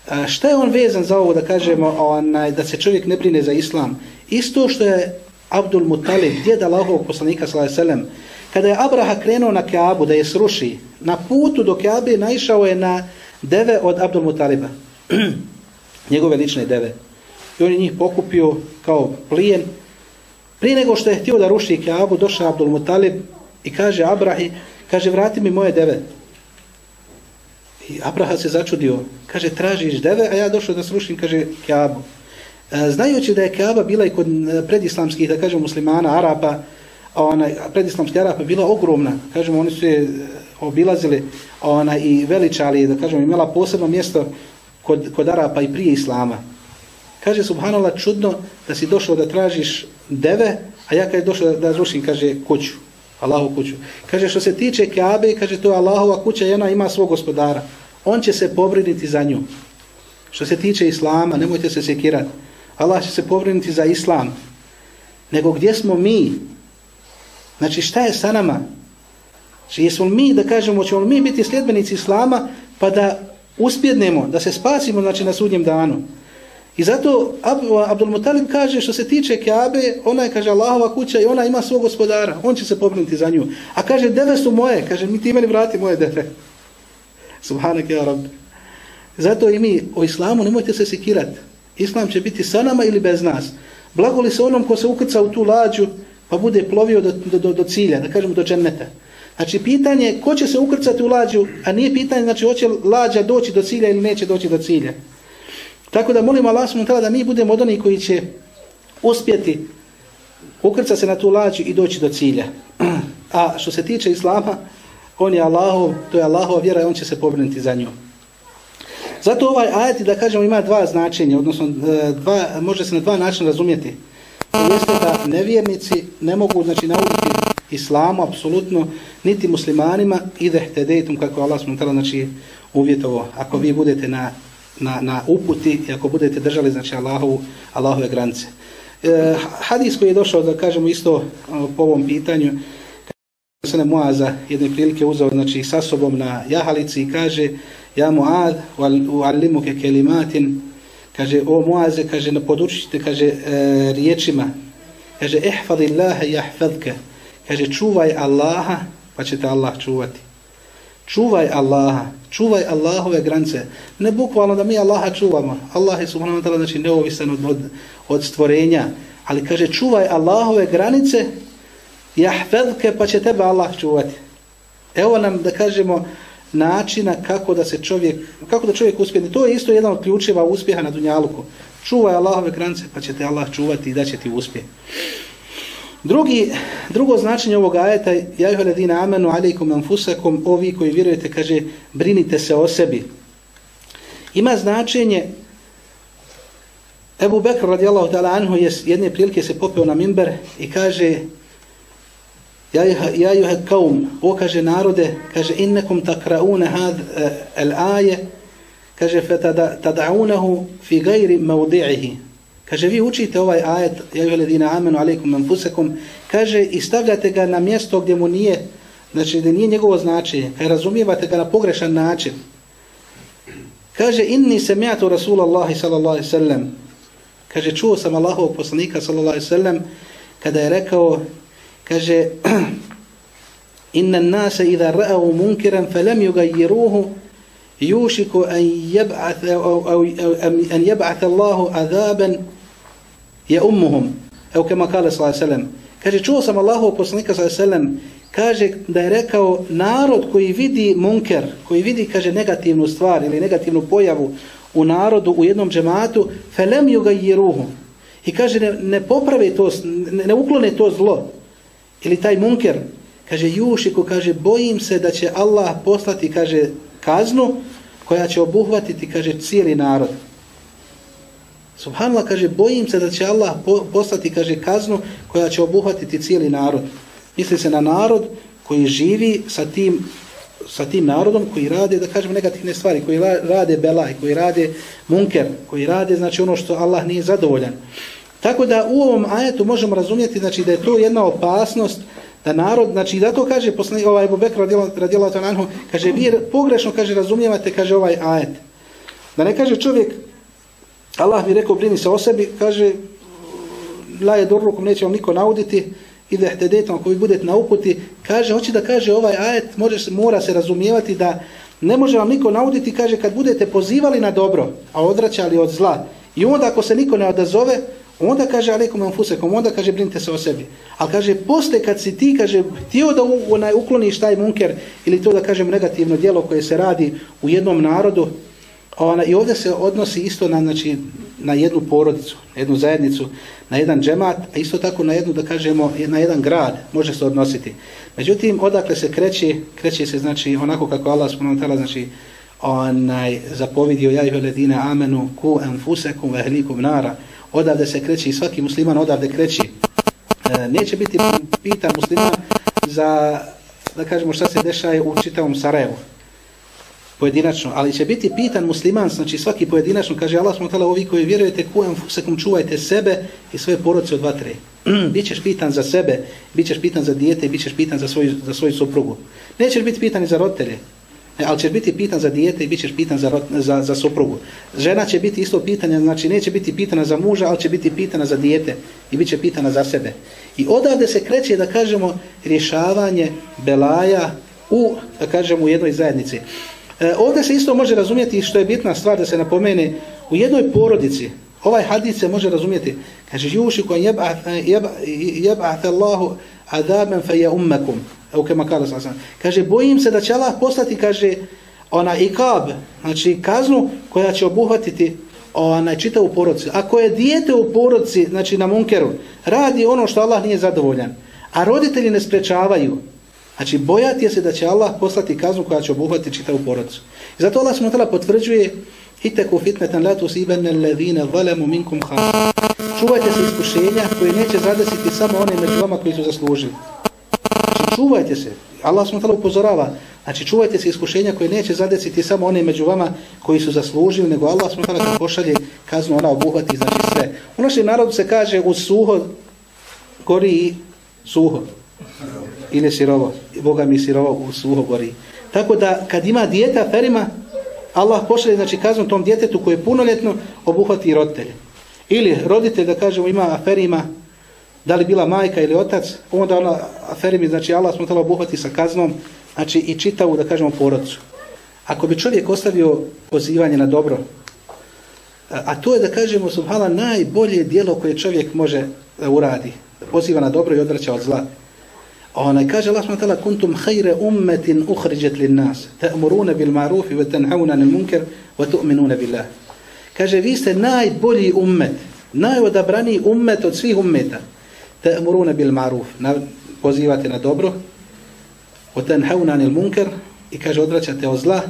A šta je on vezan za ovo da kažemo onaj da se čovjek ne brine za islam? Isto što je Abdul Mutalib, djed Allahovog poslanika sallallahu kada je Abraha krenuo na Kaabu da je sruši, na putu do Kaabe naišao je na deve od Abdul Mutaliba. Njegove lične deve. I on je njih pokupio kao plijen. Prije nego što je htio da ruši Kaabu, došao Abdul Mutalib i kaže Abrahi, kaže vrati mi moje deve. I Abraha se začudio. Kaže tražiš deve, a ja došao da srušim, kaže Kaabu. E, znajući da je Kaaba bila i kod e, predislamskih, da kažem, muslimana, Arapa, ona, predislamski Arapa bila ogromna, kažemo, oni su je e, obilazili ona, i veličali, da kažemo, imala posebno mjesto kod, kod Arapa i prije Islama. Kaže, subhanallah, čudno da si došao da tražiš deve, a ja kad je došao da, da rušim, kaže, kuću, Allahu kuću. Kaže, što se tiče Kaabe, kaže, to je Allahova kuća i ona ima svog gospodara. On će se pobriniti za nju. Što se tiče Islama, nemojte se sekirati. Allah će se pobrinuti za islam. Nego gdje smo mi? Znači šta je sa nama? Znači jesmo mi da kažemo, ćemo mi biti sljedbenici islama pa da uspjednemo, da se spasimo znači, na sudnjem danu. I zato Abdul Mutalib kaže što se tiče Kaabe, ona je kaže Allahova kuća i ona ima svog gospodara. On će se pobrinuti za nju. A kaže deve su moje. Kaže mi ti meni vrati moje deve. Subhanak ja rab. Zato i mi o islamu nemojte se sekirati. Islam će biti sa nama ili bez nas. Blago li se onom ko se ukrca u tu lađu pa bude plovio do, do, do, do cilja, da kažemo do dženneta. Znači pitanje je ko će se ukrcati u lađu, a nije pitanje znači hoće lađa doći do cilja ili neće doći do cilja. Tako da molimo Allah smo da mi budemo od onih koji će uspjeti ukrcati se na tu lađu i doći do cilja. A što se tiče Islama, on je Allahov, to je Allahova vjera i on će se pobrinuti za nju. Zato ovaj ajet, da kažemo, ima dva značenja, odnosno e, dva, može se na dva načina razumjeti. To jeste da nevjernici ne mogu znači, nauditi islamu, apsolutno, niti muslimanima, ide htedetum, kako Allah smo tala, znači, uvjetovo, ako vi budete na, na, na uputi i ako budete držali, znači, Allahovu, Allahove granice. E, hadis koji je došao, da kažemo isto e, po ovom pitanju, se ne Muaza jedne prilike uzao znači, sa sobom na jahalici i kaže ja Muad u alimuke kelimatin. Kaže o Muaze kaže podučite kaže e, riječima. Kaže ihfadillaha jahfadka kaže čuvaj Allaha pa će te Allah čuvati čuvaj Allaha čuvaj Allahove granice ne bukvalno da mi Allaha čuvamo Allah je subhanahu wa ta'ala znači neovisan od, od, od stvorenja ali kaže čuvaj Allahove granice jahfedke pa će tebe Allah čuvati. Evo nam da kažemo načina kako da se čovjek, kako da čovjek uspije. To je isto jedan od ključeva uspjeha na Dunjaluku. Čuvaj Allahove granice pa će te Allah čuvati i da će ti uspjeh. Drugi, drugo značenje ovog ajeta, ja ih ledina amenu alaikum anfusakum, ovi koji vjerujete, kaže, brinite se o sebi. Ima značenje, Ebu Bekr radijallahu ta'ala anhu je jedne prilike se popeo na mimber i kaže, Ja juha kaum, o kaže narode, kaže innekum takrauna had eh, al aje, kaže fe tada'unahu fi gajri maudi'ihi. Kaže vi učite ovaj ajet, ja juha ledina amenu alaikum anfusakum, kaže i stavljate ga na mjesto gdje mu nije, znači gdje nije njegovo značenje, kaže razumijevate ga na pogrešan način. Kaže inni sami'atu Rasulallahi sallallahu alaihi sallam, kaže čuo sam Allahovog poslanika sallallahu alaihi sallam, kada je rekao kaže inna an-nasa idha ra'u munkiran falam yughayyiruhu yushiku an yab'ath aw an yab'ath Allahu adaban je ummuhum Evo kema kale sallallahu sallam. kaže čuo sam Allahu poslanika sallallahu sallam, wasallam kaže da je rekao narod koji vidi munker koji vidi kaže negativnu stvar ili negativnu pojavu u narodu u jednom džematu falam yughayyiruhu i kaže ne, ne poprave to ne, ne uklone to zlo ili taj munker, kaže Jušiku, kaže bojim se da će Allah poslati, kaže kaznu koja će obuhvatiti, kaže cijeli narod. Subhanallah kaže bojim se da će Allah poslati, kaže kaznu koja će obuhvatiti cijeli narod. Misli se na narod koji živi sa tim sa tim narodom koji rade, da kažemo, negativne stvari, koji rade belaj, koji rade munker, koji rade, znači, ono što Allah nije zadovoljan. Tako da u ovom ajetu možemo razumjeti znači da je to jedna opasnost da narod, znači da to kaže poslanik ovaj Bubek radijalatu anhu, kaže vi pogrešno kaže razumijevate kaže ovaj ajet. Da ne kaže čovjek Allah mi rekao brini se o sebi, kaže la je dorukom neće vam niko nauditi ide htedetom ako vi budete na uputi, kaže, hoće da kaže ovaj ajet, može, mora se razumijevati da ne može vam niko nauditi, kaže, kad budete pozivali na dobro, a odraćali od zla, i onda ako se niko ne odazove, onda kaže alaikum anfusakum, onda kaže brinite se o sebi. Ali kaže posle kad si ti kaže htio da onaj ukloniš taj munker ili to da kažem negativno djelo koje se radi u jednom narodu, ona i ovdje se odnosi isto na znači na jednu porodicu, na jednu zajednicu, na jedan džemat, a isto tako na jednu da kažemo na jedan grad može se odnositi. Međutim odakle se kreće, kreće se znači onako kako Allah subhanahu znači onaj zapovidio ja i ledina amenu ku enfusekum ve ahlikum nara odavde se kreće i svaki musliman odavde kreće. E, neće biti pita musliman za, da kažemo šta se dešaje u čitavom Sarajevu. Pojedinačno, ali će biti pitan musliman, znači svaki pojedinačno, kaže Allah smo tala, ovi koji vjerujete, kujem fusekom čuvajte sebe i svoje porodce od vatre. Bićeš pitan za sebe, bićeš pitan za dijete, bićeš pitan za svoju, za svoju suprugu. Nećeš biti pitan i za roditelje, e, ali ćeš biti pitan za dijete i bit ćeš pitan za, za, za suprugu. Žena će biti isto pitanja, znači neće biti pitana za muža, ali će biti pitana za dijete i bit će pitana za sebe. I odavde se kreće, da kažemo, rješavanje belaja u, da kažemo, u jednoj zajednici. E, ovdje se isto može razumjeti što je bitna stvar da se napomene u jednoj porodici. Ovaj hadis se može razumjeti. Kaže, juši kon jeb'ate Allahu adaben fe je ummekum. Evo kema kada sam sam. Kaže, bojim se da će Allah poslati, kaže, ona ikab, znači kaznu koja će obuhvatiti ona čita u porodci. Ako je dijete u porodci, znači na munkeru, radi ono što Allah nije zadovoljan, a roditelji ne sprečavaju, znači bojati se da će Allah poslati kaznu koja će obuhvatiti čitavu porodicu. porodcu. I zato Allah smo potvrđuje Hiteku fitnetan la tusibenne alladhina zalemu minkum khas. Čuvajte se iskušenja koje neće zadesiti samo one među vama koji su zaslužili. Znači, čuvajte se. Allah smtala upozorava. Znači, čuvajte se iskušenja koje neće zadesiti samo one među vama koji su zaslužili, nego Allah smo kad pošalje kaznu, ona obuhvati, znači sve. U našem narodu se kaže u suho gori suho. Ili sirovo. Boga mi sirovo u suho gori. Tako da, kad ima dijeta ferima, Allah pošalje, znači, kaznu tom djetetu koje je punoljetno, obuhvati i roditelje. Ili roditelj, da kažemo, ima aferima, da li bila majka ili otac, onda ona aferimi, znači Allah smo tala obuhvati sa kaznom, znači i čitavu, da kažemo, porodcu. Ako bi čovjek ostavio pozivanje na dobro, a to je, da kažemo, subhala, najbolje dijelo koje čovjek može e, uradi, poziva na dobro i odvraća od zla. Ona kaže Allah subhanahu wa ta'ala kuntum khayra ummatin ukhrijat lin nas ta'muruna bil ma'ruf wa tanhauna 'anil munkar wa tu'minuna billah. Kaže, vi ste najbolji ummet, najodabraniji ummet od svih ummeta. Ta'muruna bil ma'ruf, pozivate na dobro, wa tanhauna 'anil munkar, i kaže odvraćate od zla,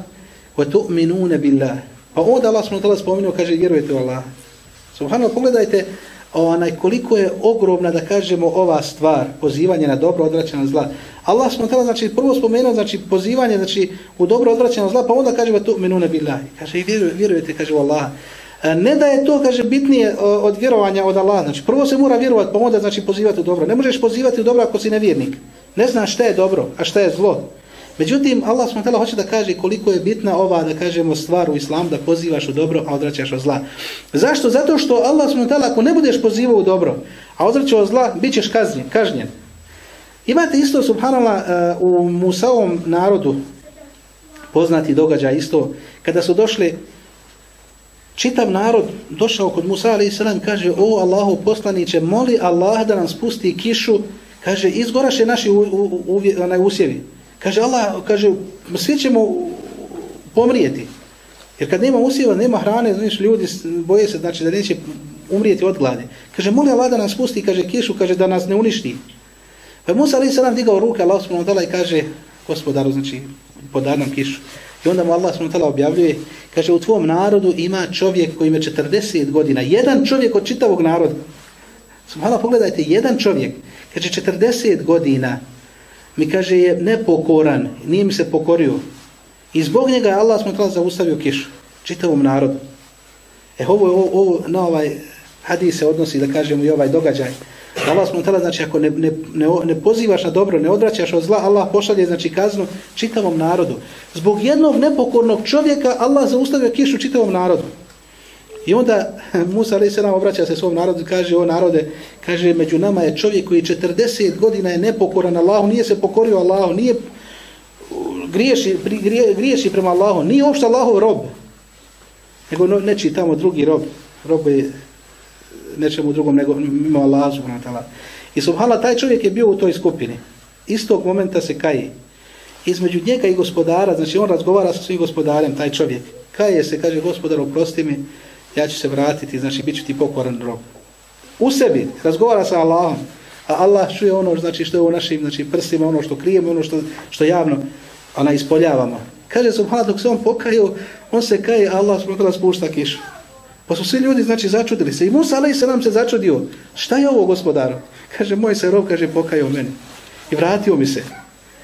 wa tu'minuna billah. Pa onda Allah wa ta'ala spomenuo, kaže vjerujete u Allah. Subhanallah, pogledajte onaj, koliko je ogromna, da kažemo, ova stvar, pozivanje na dobro, odvraćanje na zla. Allah smo tada znači, prvo spomenuo, znači, pozivanje, znači, u dobro odvraćanje na zla, pa onda kaže, wa menuna billahi Kaže, i vjerujete, kaže u Allah. E, ne da je to, kaže, bitnije e, od vjerovanja od Allah. Znači, prvo se mora vjerovati, pa onda, znači, pozivati u dobro. Ne možeš pozivati u dobro ako si nevjernik. Ne znaš šta je dobro, a šta je zlo. Međutim, Allah s.w.t. hoće da kaže koliko je bitna ova, da kažemo, stvar u islamu, da pozivaš u dobro, a odraćaš od zla. Zašto? Zato što Allah s.w.t. ako ne budeš pozivao u dobro, a odraćaš od zla, bit ćeš kažnjen. kažnjen. Imate isto, subhanallah, uh, u Musaovom narodu, poznati događaj isto, kada su došli čitav narod došao kod Musa a.s. kaže, o Allahu poslaniće, moli Allah da nam spusti kišu, kaže, izgoraše naši u, u, u, u, usjevi. Kaže, Allah, kaže, svi ćemo pomrijeti. Jer kad nema usjeva, nema hrane, znači ljudi boje se, znači da neće umrijeti od glade. Kaže, moli Allah da nam pusti, kaže, kišu, kaže, da nas ne uništi. Pa Musa a.s. digao ruke, Allah s.w.t. i kaže, gospodaru, znači, podar nam kišu. I onda mu Allah s.w.t. objavljuje, kaže, u tvom narodu ima čovjek koji ima 40 godina, jedan čovjek od čitavog naroda. Subhala, pogledajte, jedan čovjek, kaže, 40 godina, mi kaže, je nepokoran, nije mi se pokorio. I zbog njega je Allah s.w.t. zaustavio kišu, čitavom narodu. E, ovo, ovo, ovo na ovaj hadis se odnosi, da kažemo, i ovaj događaj. Allah smo tala, znači, ako ne, ne, ne, ne pozivaš na dobro, ne odvraćaš od zla, Allah pošalje, znači, kaznu čitavom narodu. Zbog jednog nepokornog čovjeka, Allah zaustavio kišu čitavom narodu. I onda Musa a.s. obraća se svom narodu i kaže, o narode, kaže, među nama je čovjek koji 40 godina je nepokoran Allahu, nije se pokorio Allahu, nije griješi, grije, griješi prema Allahu, nije uopšte Allahov rob, nego neči tamo drugi rob, rob je nečemu drugom nego mimo Allah subhanahu ta'ala. I subhala, taj čovjek je bio u toj skupini. Istog momenta se kaji. Između njega i gospodara, znači on razgovara sa svim gospodarem, taj čovjek. Kaje se, kaže gospodar, oprosti mi, ja ću se vratiti, znači bit ću ti pokoran rob. U sebi, razgovara sa Allahom, a Allah čuje ono znači, što je u našim znači, prsima, ono što krijemo, ono što, što javno ona ispoljavamo. Kaže subhanallah, dok se on pokaju, on se kaje, Allah subhanallah spušta kišu. Pa su svi ljudi, znači, začudili se. I Musa, ali se nam se začudio. Šta je ovo, gospodar? Kaže, moj se rob, kaže, pokajao meni. I vratio mi se.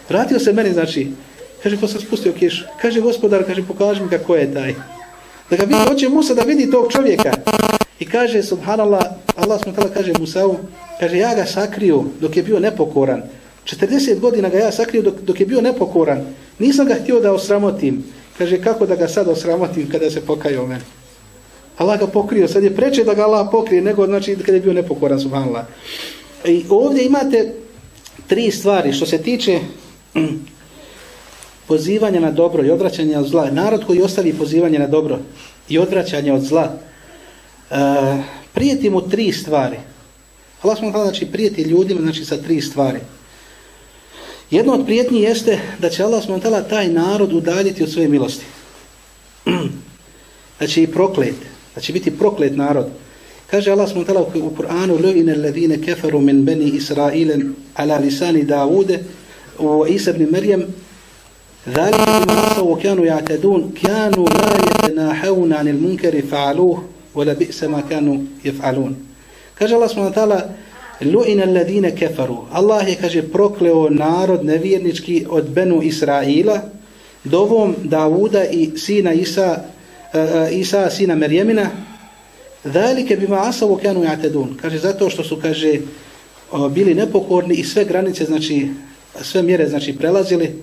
Vratio se meni, znači, kaže, pa sam spustio kiš. Kaže, gospodar, kaže, pokaži mi kako je taj. Da ga vidi, hoće Musa da vidi tog čovjeka. I kaže, subhanallah, Allah smo tala, kaže Musa'u, kaže, ja ga sakrio dok je bio nepokoran. 40 godina ga ja sakrio dok, dok je bio nepokoran. Nisam ga htio da osramotim. Kaže, kako da ga sad osramotim kada se pokajao meni. Allah ga pokrio, sad je preče da ga Allah pokrije nego znači kada je bio nepokoran subhanallah. I ovdje imate tri stvari što se tiče pozivanje na dobro i odvraćanje od zla. Narod koji ostavi pozivanje na dobro i odvraćanje od zla, e, prijeti mu tri stvari. Allah smo znači prijeti ljudima znači sa tri stvari. Jedno od prijetnji jeste da će Allah smo taj narod udaljiti od svoje milosti. da će i proklet, da će biti proklet narod. Kaže Allah smo tala u Kur'anu Lu'ine alladhine kafaru min bani Israila ala lisani Davude u Isa ibn Maryam ذلك بما عصوا وكانوا يعتدون كانوا لا يتناحون عن المنكر فعلوه ولا بئس ما كانوا يفعلون kaže Allah subhanahu wa ta'ala lu'ina alladine kefaru. Allah je, kaže, prokleo narod nevjernički od Benu Israila, dovom Davuda i sina Isa, uh, Isa sina Merjemina, Zalike bima asavu kanu ya'tadun. Kaže zato što su kaže bili nepokorni i sve granice znači sve mjere znači prelazili.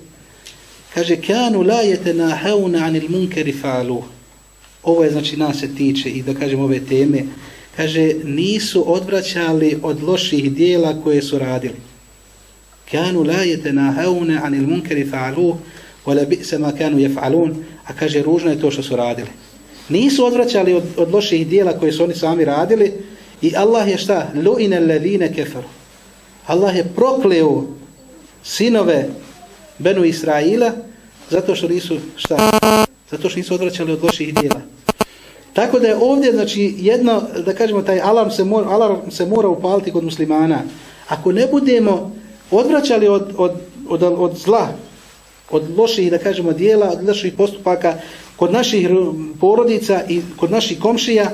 Kaže kanu la yatanahawna 'anil munkari fa'alu. Ovo je znači nas se tiče i da kažem ove teme. Kaže nisu odvraćali od loših dijela koje su radili. Kanu la yatanahawna 'anil munkari fa'alu wala bi'sa ma kanu yaf'alun. A kaže ružno je to što su radili. Nisu odvraćali od, od loših dijela koje su oni sami radili i Allah je šta? Lu'ina alladhina kafaru. Allah je prokleo sinove Benu Israila zato što nisu šta? Zato što nisu odvraćali od loših dijela. Tako da je ovdje znači jedno da kažemo taj alarm se mora alarm se mora upaliti kod muslimana. Ako ne budemo odvraćali od od od od zla, od loših da kažemo dijela, od loših postupaka, kod naših porodica i kod naših komšija,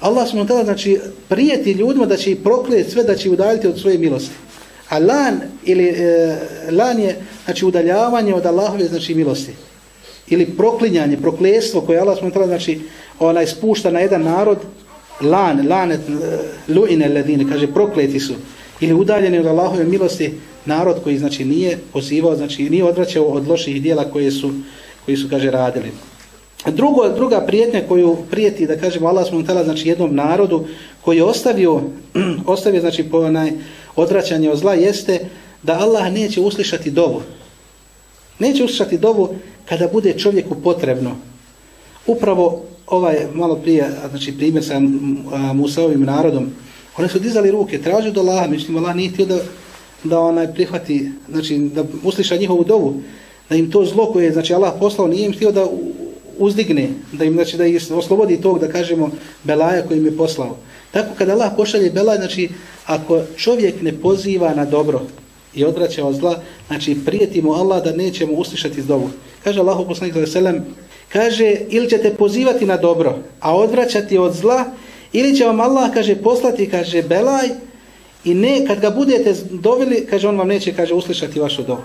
Allah smo tada, znači, prijeti ljudima da će ih proklijeti sve, da će ih udaljiti od svoje milosti. A lan, ili, e, lan je, znači, udaljavanje od Allahove, znači, milosti. Ili proklinjanje, prokletstvo koje Allah smo znači, onaj spušta na jedan narod, lan, lanet, luine ledine, kaže, prokleti su. Ili udaljeni od Allahove milosti, narod koji, znači, nije pozivao, znači, nije odvraćao od loših dijela koje su, koji su, kaže, radili. Drugo, druga prijetnja koju prijeti, da kažemo, Allah smo tala, znači, jednom narodu koji je ostavio, ostavio, znači, po onaj odvraćanje od zla, jeste da Allah neće uslišati dovu. Neće uslišati dovu kada bude čovjeku potrebno. Upravo ovaj, malo prije, znači, primjer sa Musaovim narodom, oni su dizali ruke, tražili do Allaha, mislim, Allah nije htio da, da onaj prihvati, znači, da usliša njihovu dovu da im to zlo koje je znači Allah poslao nije im htio da uzdigne, da im znači da ih oslobodi tog da kažemo belaja koji im je poslao. Tako kada Allah pošalje belaj, znači ako čovjek ne poziva na dobro i odvraća od zla, znači prijeti mu Allah da nećemo uslišati dovu. Kaže Allah poslanik sallallahu alejhi kaže ili ćete pozivati na dobro, a odvraćati od zla, ili će vam Allah kaže poslati kaže belaj i ne kad ga budete dovili, kaže on vam neće kaže uslišati vašu dovu.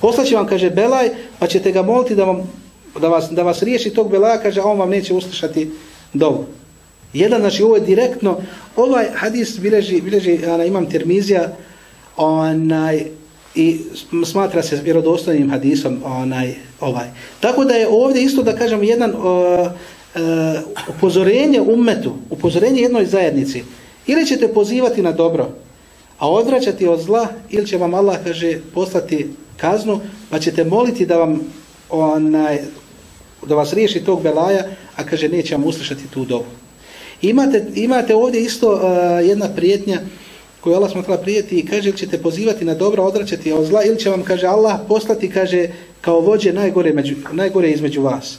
Poslaće vam, kaže, belaj, pa ćete ga moliti da, vam, da, vas, da vas riješi tog belaja, kaže, a on vam neće uslišati dovu. Jedan, znači, ovo je direktno, ovaj hadis bileži, bileži ana, imam termizija, onaj, i smatra se vjerodostojnim hadisom, onaj, ovaj. Tako da je ovdje isto, da kažem, jedan o, uh, upozorenje umetu, upozorenje jednoj zajednici. Ili ćete pozivati na dobro, a odvraćati od zla, ili će vam Allah, kaže, poslati kaznu, pa ćete moliti da vam onaj, da vas riješi tog belaja, a kaže neće vam uslišati tu dobu. Imate, imate ovdje isto uh, jedna prijetnja koju Allah smatala prijeti i kaže ili ćete pozivati na dobro, odraćati od zla, ili će vam, kaže Allah, poslati, kaže, kao vođe najgore, među, najgore između vas.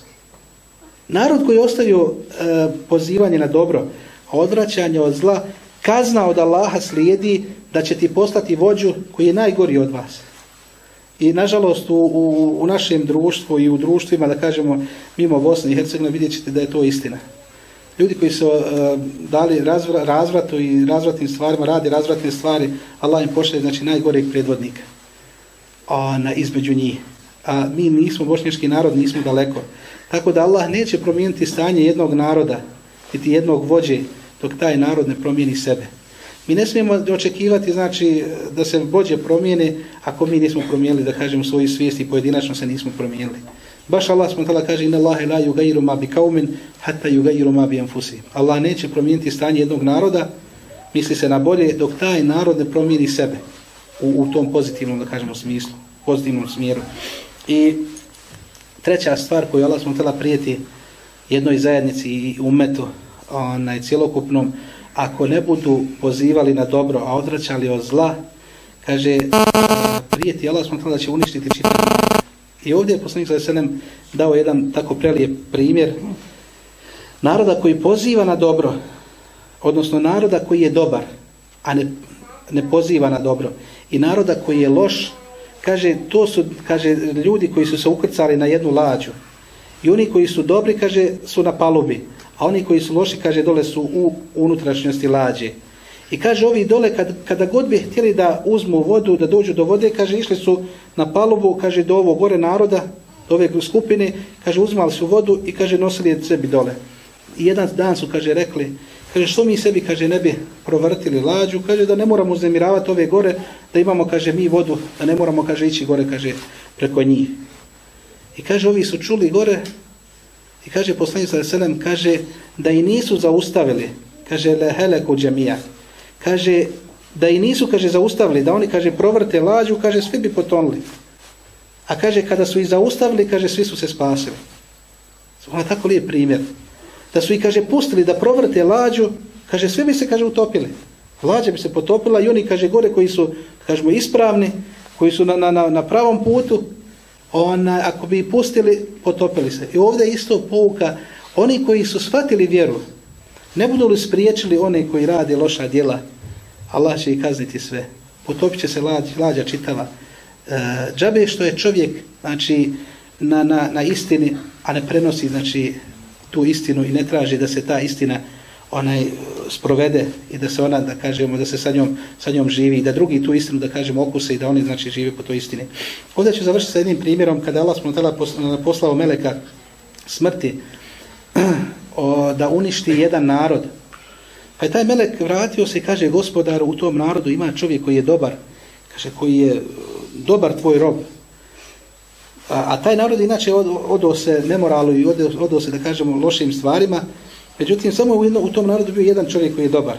Narod koji ostavio uh, pozivanje na dobro, odraćanje od zla, kazna od Allaha slijedi da će ti poslati vođu koji je najgori od vas. I nažalost u, u, u našem društvu i u društvima, da kažemo, mimo Bosne i Hercegovine, vidjet ćete da je to istina. Ljudi koji su uh, dali razvra, razvratu i razvratnim stvarima, radi razvratne stvari, Allah im pošle znači, najgoreg predvodnika a, na, između njih. A mi nismo bošnjački narod, nismo daleko. Tako da Allah neće promijeniti stanje jednog naroda, niti jednog vođe, dok taj narod ne promijeni sebe. Mi ne smijemo očekivati znači, da se vođe promijene ako mi nismo promijenili, da kažemo svoju svijest i pojedinačno se nismo promijenili. Baš Allah smo tala kaže inna Allahe la yugairu ma bi kaumin hatta yugairu ma bi anfusihim. Allah neće promijeniti stanje jednog naroda, misli se na bolje, dok taj narod ne promijeni sebe u, u tom pozitivnom, da kažemo, smislu, pozitivnom smjeru. I treća stvar koju Allah smo tala prijeti jednoj zajednici i umetu, onaj, celokupnom ako ne budu pozivali na dobro, a odvraćali od zla, kaže, prijeti Allah smo da će uništiti čitav. I ovdje je poslanik sa dao jedan tako prelijep primjer naroda koji poziva na dobro, odnosno naroda koji je dobar, a ne, ne poziva na dobro, i naroda koji je loš, kaže, to su kaže, ljudi koji su se ukrcali na jednu lađu. I oni koji su dobri, kaže, su na palubi a oni koji su loši, kaže, dole su u unutrašnjosti lađe. I kaže ovi dole kad, kada god bi htjeli da uzmu vodu, da dođu do vode, kaže išli su na palubu, kaže do ovo gore naroda, do ove skupine, kaže uzmali su vodu i kaže nosili je sebi dole. I jedan dan su, kaže, rekli, kaže što mi sebi, kaže, ne bi provrtili lađu, kaže da ne moramo uznemiravati ove gore, da imamo, kaže, mi vodu, da ne moramo, kaže, ići gore, kaže, preko njih. I kaže, ovi su čuli gore, i kaže, poslanik sa selem, kaže, da i nisu zaustavili, kaže, le heleku džemija, kaže, da i nisu, kaže, zaustavili, da oni, kaže, provrte lađu, kaže, svi bi potonuli. A kaže, kada su ih zaustavili, kaže, svi su se spasili. Ovo je tako lijep primjer. Da su ih, kaže, pustili da provrte lađu, kaže, svi bi se, kaže, utopili. Lađa bi se potopila i oni, kaže, gore koji su, kažemo, ispravni, koji su na, na, na pravom putu, ona, ako bi ih pustili, potopili se. I ovdje isto pouka, oni koji su shvatili vjeru, ne budu li spriječili one koji rade loša djela, Allah će ih kazniti sve. Potopit će se lađa, lađa čitava. E, džabe što je čovjek znači, na, na, na istini, a ne prenosi znači, tu istinu i ne traži da se ta istina onaj sprovede i da se ona, da kažemo, da se sa njom, sa njom živi i da drugi tu istinu, da kažemo, okuse i da oni, znači, žive po toj istini. Ovdje ću završiti sa jednim primjerom kada Allah smo tela poslao Meleka smrti o, da uništi jedan narod. Pa je taj Melek vratio se i kaže, gospodaru, u tom narodu ima čovjek koji je dobar, kaže, koji je dobar tvoj rob. A, a taj narod inače od, odo se nemoralu i odo, odo se, da kažemo, lošim stvarima. Međutim, samo u, jedno, u tom narodu bio jedan čovjek koji je dobar.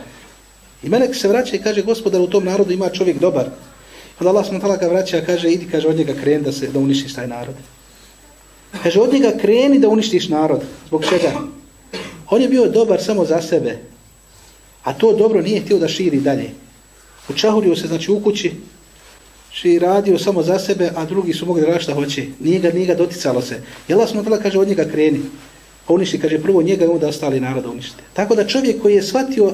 I Melek se vraća i kaže, gospodar, u tom narodu ima čovjek dobar. Onda Allah smo ga vraća, kaže, idi, kaže, od njega kreni da, se, da uništiš taj narod. Kaže, od njega kreni da uništiš narod. Zbog čega? On je bio dobar samo za sebe. A to dobro nije htio da širi dalje. Učahurio se, znači, u kući, ši radio samo za sebe, a drugi su mogli da šta hoće. Nije ga, nije ga doticalo se. I smo tala, kaže, od njega kreni. Pa uništi, kaže, prvo njega i onda ostali naroda uništite. Tako da čovjek koji je shvatio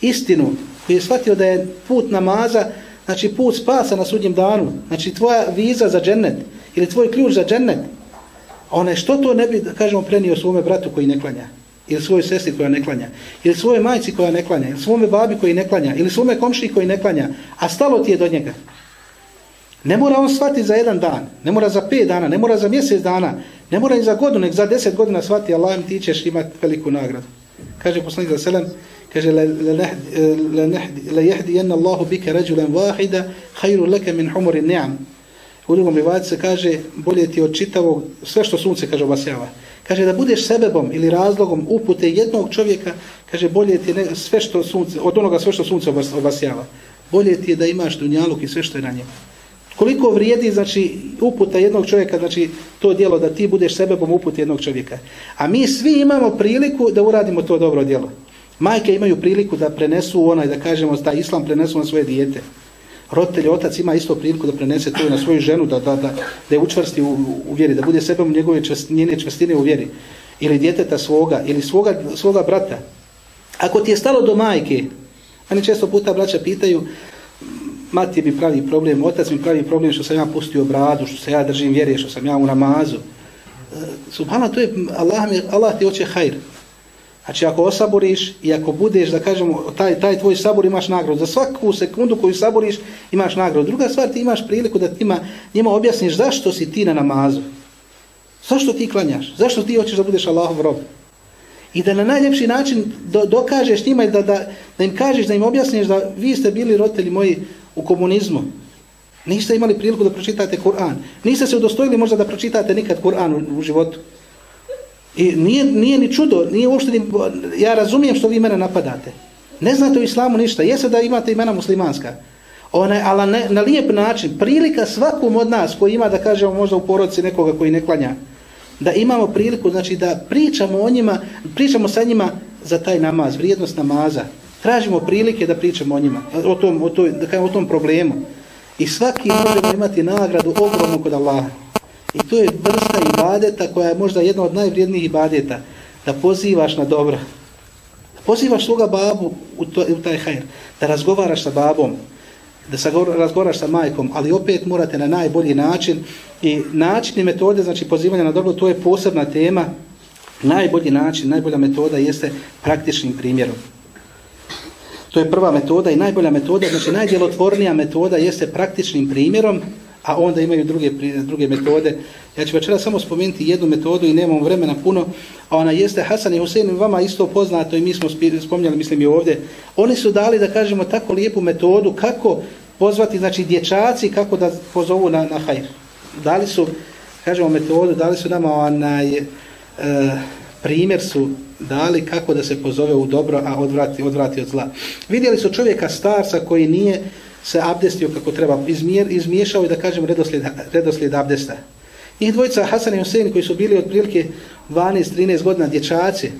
istinu, koji je shvatio da je put namaza, znači put spasa na sudnjem danu, znači tvoja viza za džennet, ili tvoj ključ za džennet, one što to ne bi, da kažemo, prenio svome bratu koji ne klanja, ili svojoj sestri koja ne klanja, ili svojoj majci koja ne klanja, ili svome babi koji ne klanja, ili svome komši koji ne klanja, a stalo ti je do njega. Ne mora on shvatiti za jedan dan, ne mora za pet dana, ne mora za mjesec dana, ne mora i za godinu, nek za deset godina shvati, Allah im ti ćeš imati veliku nagradu. Kaže poslanik za selem, kaže, la jehdi jedna Allahu bike ređulen vahida, hajru leke min humori ni'am. U drugom rivajcu se kaže, bolje ti od čitavog, sve što sunce, kaže, obasjava. Kaže, da budeš sebebom ili razlogom upute jednog čovjeka, kaže, bolje ti je sve što sunce, od onoga sve što sunce obasjava. Bolje ti je da imaš dunjaluk i sve što je na njemu. Koliko vrijedi znači uputa jednog čovjeka, znači to djelo da ti budeš sebebom upute jednog čovjeka. A mi svi imamo priliku da uradimo to dobro djelo. Majke imaju priliku da prenesu onaj, da kažemo, da islam prenesu na svoje dijete. Roditelj, otac ima isto priliku da prenese to na svoju ženu, da, da, da, da je učvrsti u, u vjeri, da bude sebebom njegove čast, njene čvrstine u vjeri. Ili djeteta svoga, ili svoga, svoga brata. Ako ti je stalo do majke, oni često puta braća pitaju, mati mi pravi problem, otac mi pravi problem što sam ja pustio bradu, što se ja držim vjere, što sam ja u namazu. E, Subhana, to je, Allah, mi, Allah ti hoće hajr. Znači, ako osaboriš i ako budeš, da kažemo, taj, taj tvoj sabor imaš nagradu. Za svaku sekundu koju saboriš imaš nagradu. Druga stvar, ti imaš priliku da tima, njima objasniš zašto si ti na namazu. Zašto ti klanjaš? Zašto ti hoćeš da budeš Allahov rob? I da na najljepši način do, dokažeš njima i da, da, da im kažeš, da im objasniš da vi ste bili roditelji moji u komunizmu. Niste imali priliku da pročitate Kur'an. Niste se udostojili možda da pročitate nikad Kur'an u, u životu. I nije, nije ni čudo, nije uopšte ni, ja razumijem što vi mene napadate. Ne znate u islamu ništa. Jeste da imate imena muslimanska. Ona, ali ne, na lijep način, prilika svakom od nas koji ima, da kažemo možda u porodici nekoga koji ne klanja, da imamo priliku, znači da pričamo o njima, pričamo sa njima za taj namaz, vrijednost namaza, Tražimo prilike da pričamo o njima, o tom, o toj, da kažemo, o tom problemu. I svaki može imati nagradu ogromnu kod Allaha. I to je vrsta ibadeta koja je možda jedna od najvrijednijih ibadeta. Da pozivaš na dobro. Da pozivaš svoga babu u, to, u taj hajr. Da razgovaraš sa babom. Da razgovaraš sa majkom. Ali opet morate na najbolji način. I način i metode, znači pozivanja na dobro, to je posebna tema. Najbolji način, najbolja metoda jeste praktičnim primjerom. To je prva metoda i najbolja metoda, znači najdjelotvornija metoda jeste praktičnim primjerom, a onda imaju druge, druge metode. Ja ću večera samo spomenuti jednu metodu i nemam vremena puno, a ona jeste Hasan i Husein, vama isto poznato i mi smo spomnjali, mislim i ovdje. Oni su dali, da kažemo, tako lijepu metodu kako pozvati, znači, dječaci kako da pozovu na, na hajr. Dali su, kažemo, metodu, dali su nama onaj, e, primjer su dali kako da se pozove u dobro, a odvrati, odvrati od zla. Vidjeli su čovjeka starca koji nije se abdestio kako treba, izmijer, izmiješao i da kažem redoslijed, redoslijed abdesta. Njih dvojica Hasan i Husein koji su bili otprilike 12-13 godina dječaci,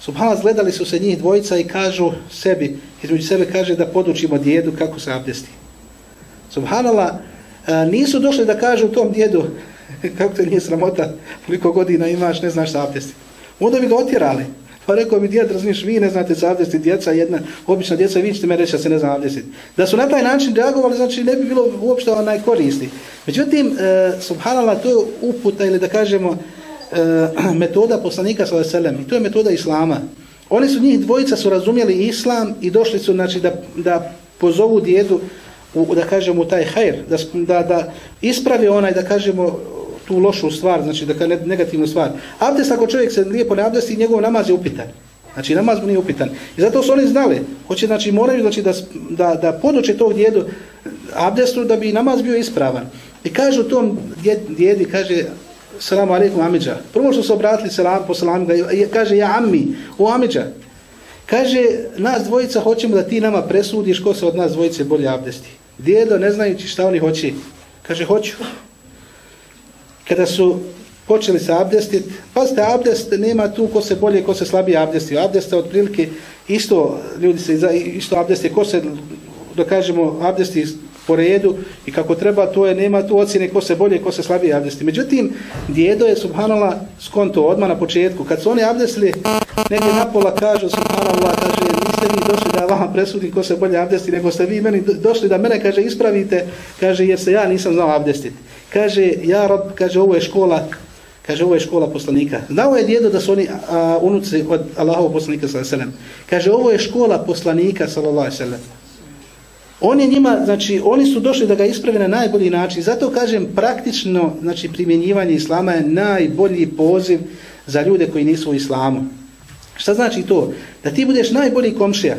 subhanallah gledali su se njih dvojica i kažu sebi, između sebe kaže da podučimo djedu kako se abdesti. Subhanallah, e, nisu došli da kažu tom djedu kako te nije sramota, koliko godina imaš, ne znaš se abdesti. Onda bi ga otjerali. Pa rekao mi djed, razumiješ, vi ne znate se abdestiti, djeca jedna, obična djeca, vi ćete me reći da se ne znam abdestiti. Da su na taj način reagovali, znači ne bi bilo uopšte onaj koristi. Međutim, e, subhanallah, to je uputa ili da kažemo e, metoda poslanika sa veselem I to je metoda islama. Oni su njih dvojica su razumjeli islam i došli su znači, da, da pozovu djedu u, da kažemo taj hajr, da, da, da ispravi onaj, da kažemo, tu lošu stvar, znači da je negativnu stvar. Abdest ako čovjek se lijepo ne abdesti, njegov namaz je upitan. Znači namaz mu nije upitan. I zato su oni znali, hoće znači moraju znači da da da poduče tog djedu abdestu da bi namaz bio ispravan. I kažu tom djed, djedi kaže selam alejkum amidža. Prvo što se obratili selam po selamu kaže ja ammi, u amidža. Kaže nas dvojica hoćemo da ti nama presudiš ko se od nas dvojice bolje abdesti. Djedo ne znajući šta oni hoće. Kaže hoću kada su počeli se abdestiti, pazite, abdest nema tu ko se bolje, ko se slabije abdesti. Abdest je otprilike isto, ljudi se isto abdesti, ko se, da kažemo, abdesti po redu i kako treba, to je, nema tu ocjene ko se bolje, ko se slabije abdesti. Međutim, djedo je, subhanallah, skonto odmah na početku. Kad su oni abdestili, negdje napola kažu, subhanallah, kaže, niste vi došli da vam presudim ko se bolje abdesti, nego ste vi meni došli da mene, kaže, ispravite, kaže, jer se ja nisam znao abdestiti kaže, ja rob, kaže, ovo je škola, kaže, ovo je škola poslanika. Znao je djedo da su oni a, unuci od Allahov poslanika, sallallahu sallam. Kaže, ovo je škola poslanika, sallallahu sallam. On je njima, znači, oni su došli da ga isprave na najbolji način. Zato kažem, praktično, znači, primjenjivanje islama je najbolji poziv za ljude koji nisu u islamu. Šta znači to? Da ti budeš najbolji komšija.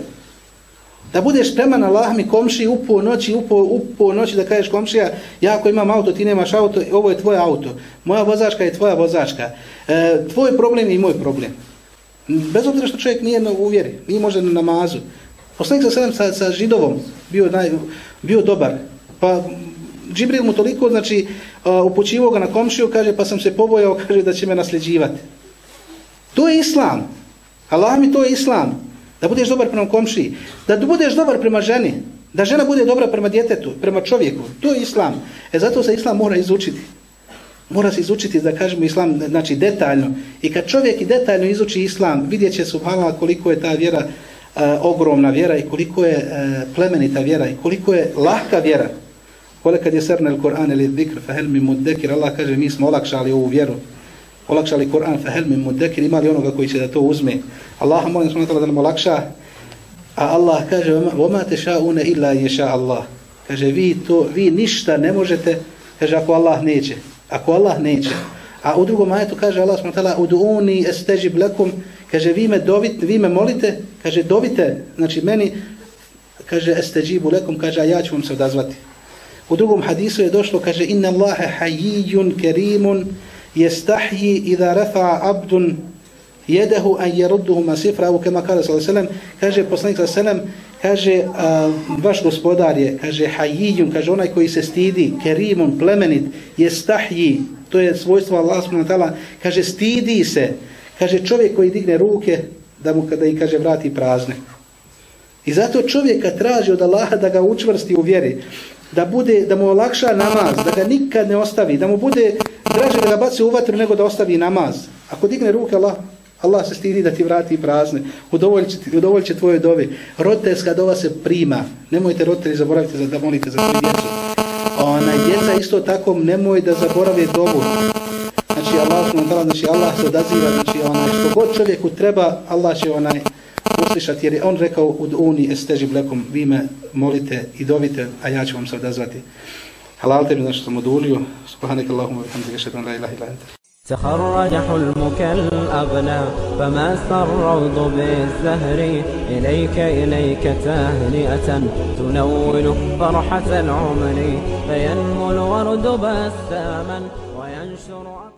Da budeš spreman Allah mi komši u noći, u upo noći da kažeš komšija, ja ako imam auto, ti nemaš auto, ovo je tvoj auto. Moja vozačka je tvoja vozačka. E, tvoj problem je i moj problem. Bez obzira što čovjek nije u vjeri, nije možda na namazu. Poslanik sa, sa, sa židovom bio, naj, bio dobar. Pa Džibril mu toliko, znači, upućivo ga na komšiju, kaže, pa sam se pobojao, kaže, da će me nasljeđivati. To je islam. Allah mi to je islam da budeš dobar prema komšiji, da budeš dobar prema ženi, da žena bude dobra prema djetetu, prema čovjeku. To je islam. E zato se islam mora izučiti. Mora se izučiti, da kažemo islam, znači detaljno. I kad čovjek i detaljno izuči islam, vidjet će subhanallah koliko je ta vjera e, ogromna vjera i koliko je e, plemenita vjera i koliko je lahka vjera. Kole kad je srne il Kur'an ili dhikr, fa helmi mudekir, Allah kaže mi smo olakšali ovu vjeru olakšali Kur'an fahel min mudekir, imali onoga koji će da to uzme? Allah molim smo da nam olakša. A Allah kaže wa ma tashauna illa ješa Allah. Kaže vi to vi ništa ne možete. Kaže ako Allah neće. Ako Allah neće. A u drugom ajetu kaže Allah subhanahu wa ta'ala ud'uni astajib lakum. Kaže vi me dovit, vi me molite. Kaže dovite znači meni. Kaže astajibu lakum. Kaže ja ću vam se odazvati. U drugom hadisu je došlo kaže inna Allaha hayyun kerimun, jestahji idha rafa abdun jedehu an jerudduhu sifra, evo kema kada sallam, kaže poslanik sallam, kaže a, vaš gospodar je, kaže hajijun, kaže onaj koji se stidi, kerimun, plemenit, jestahji, to je svojstvo Allah taala kaže stidi se, kaže čovjek koji digne ruke, da mu kada i kaže vrati prazne. I zato čovjeka traži od Allaha da ga učvrsti u vjeri, da bude da mu olakša namaz, da ga nikad ne ostavi, da mu bude draže da ga baci u vatru nego da ostavi namaz. Ako digne ruke Allah, Allah se stidi da ti vrati prazne, udovoljće, udovoljće tvoje dove. Roditeljska dova se prima. Nemojte roditelji zaboraviti za da molite za svoje djecu. Ona djeca isto tako nemoj da zaborave dovu. Znači Allah, znači Allah se odaziva, znači onaj, što god čovjeku treba, Allah će onaj, uslišati, jer je on rekao u uni estežib lekom, vi me molite i dovite, a ja ću vam se odazvati. Halal tebi znači sam odulio, subhanak Allahumma wa bihamdika ashhadu an la ilaha illa anta. تخرج حلمك الأغلى فما الروض بالزهر إليك إليك تهنئة تنول فرحة العمر فينمو الورد بساما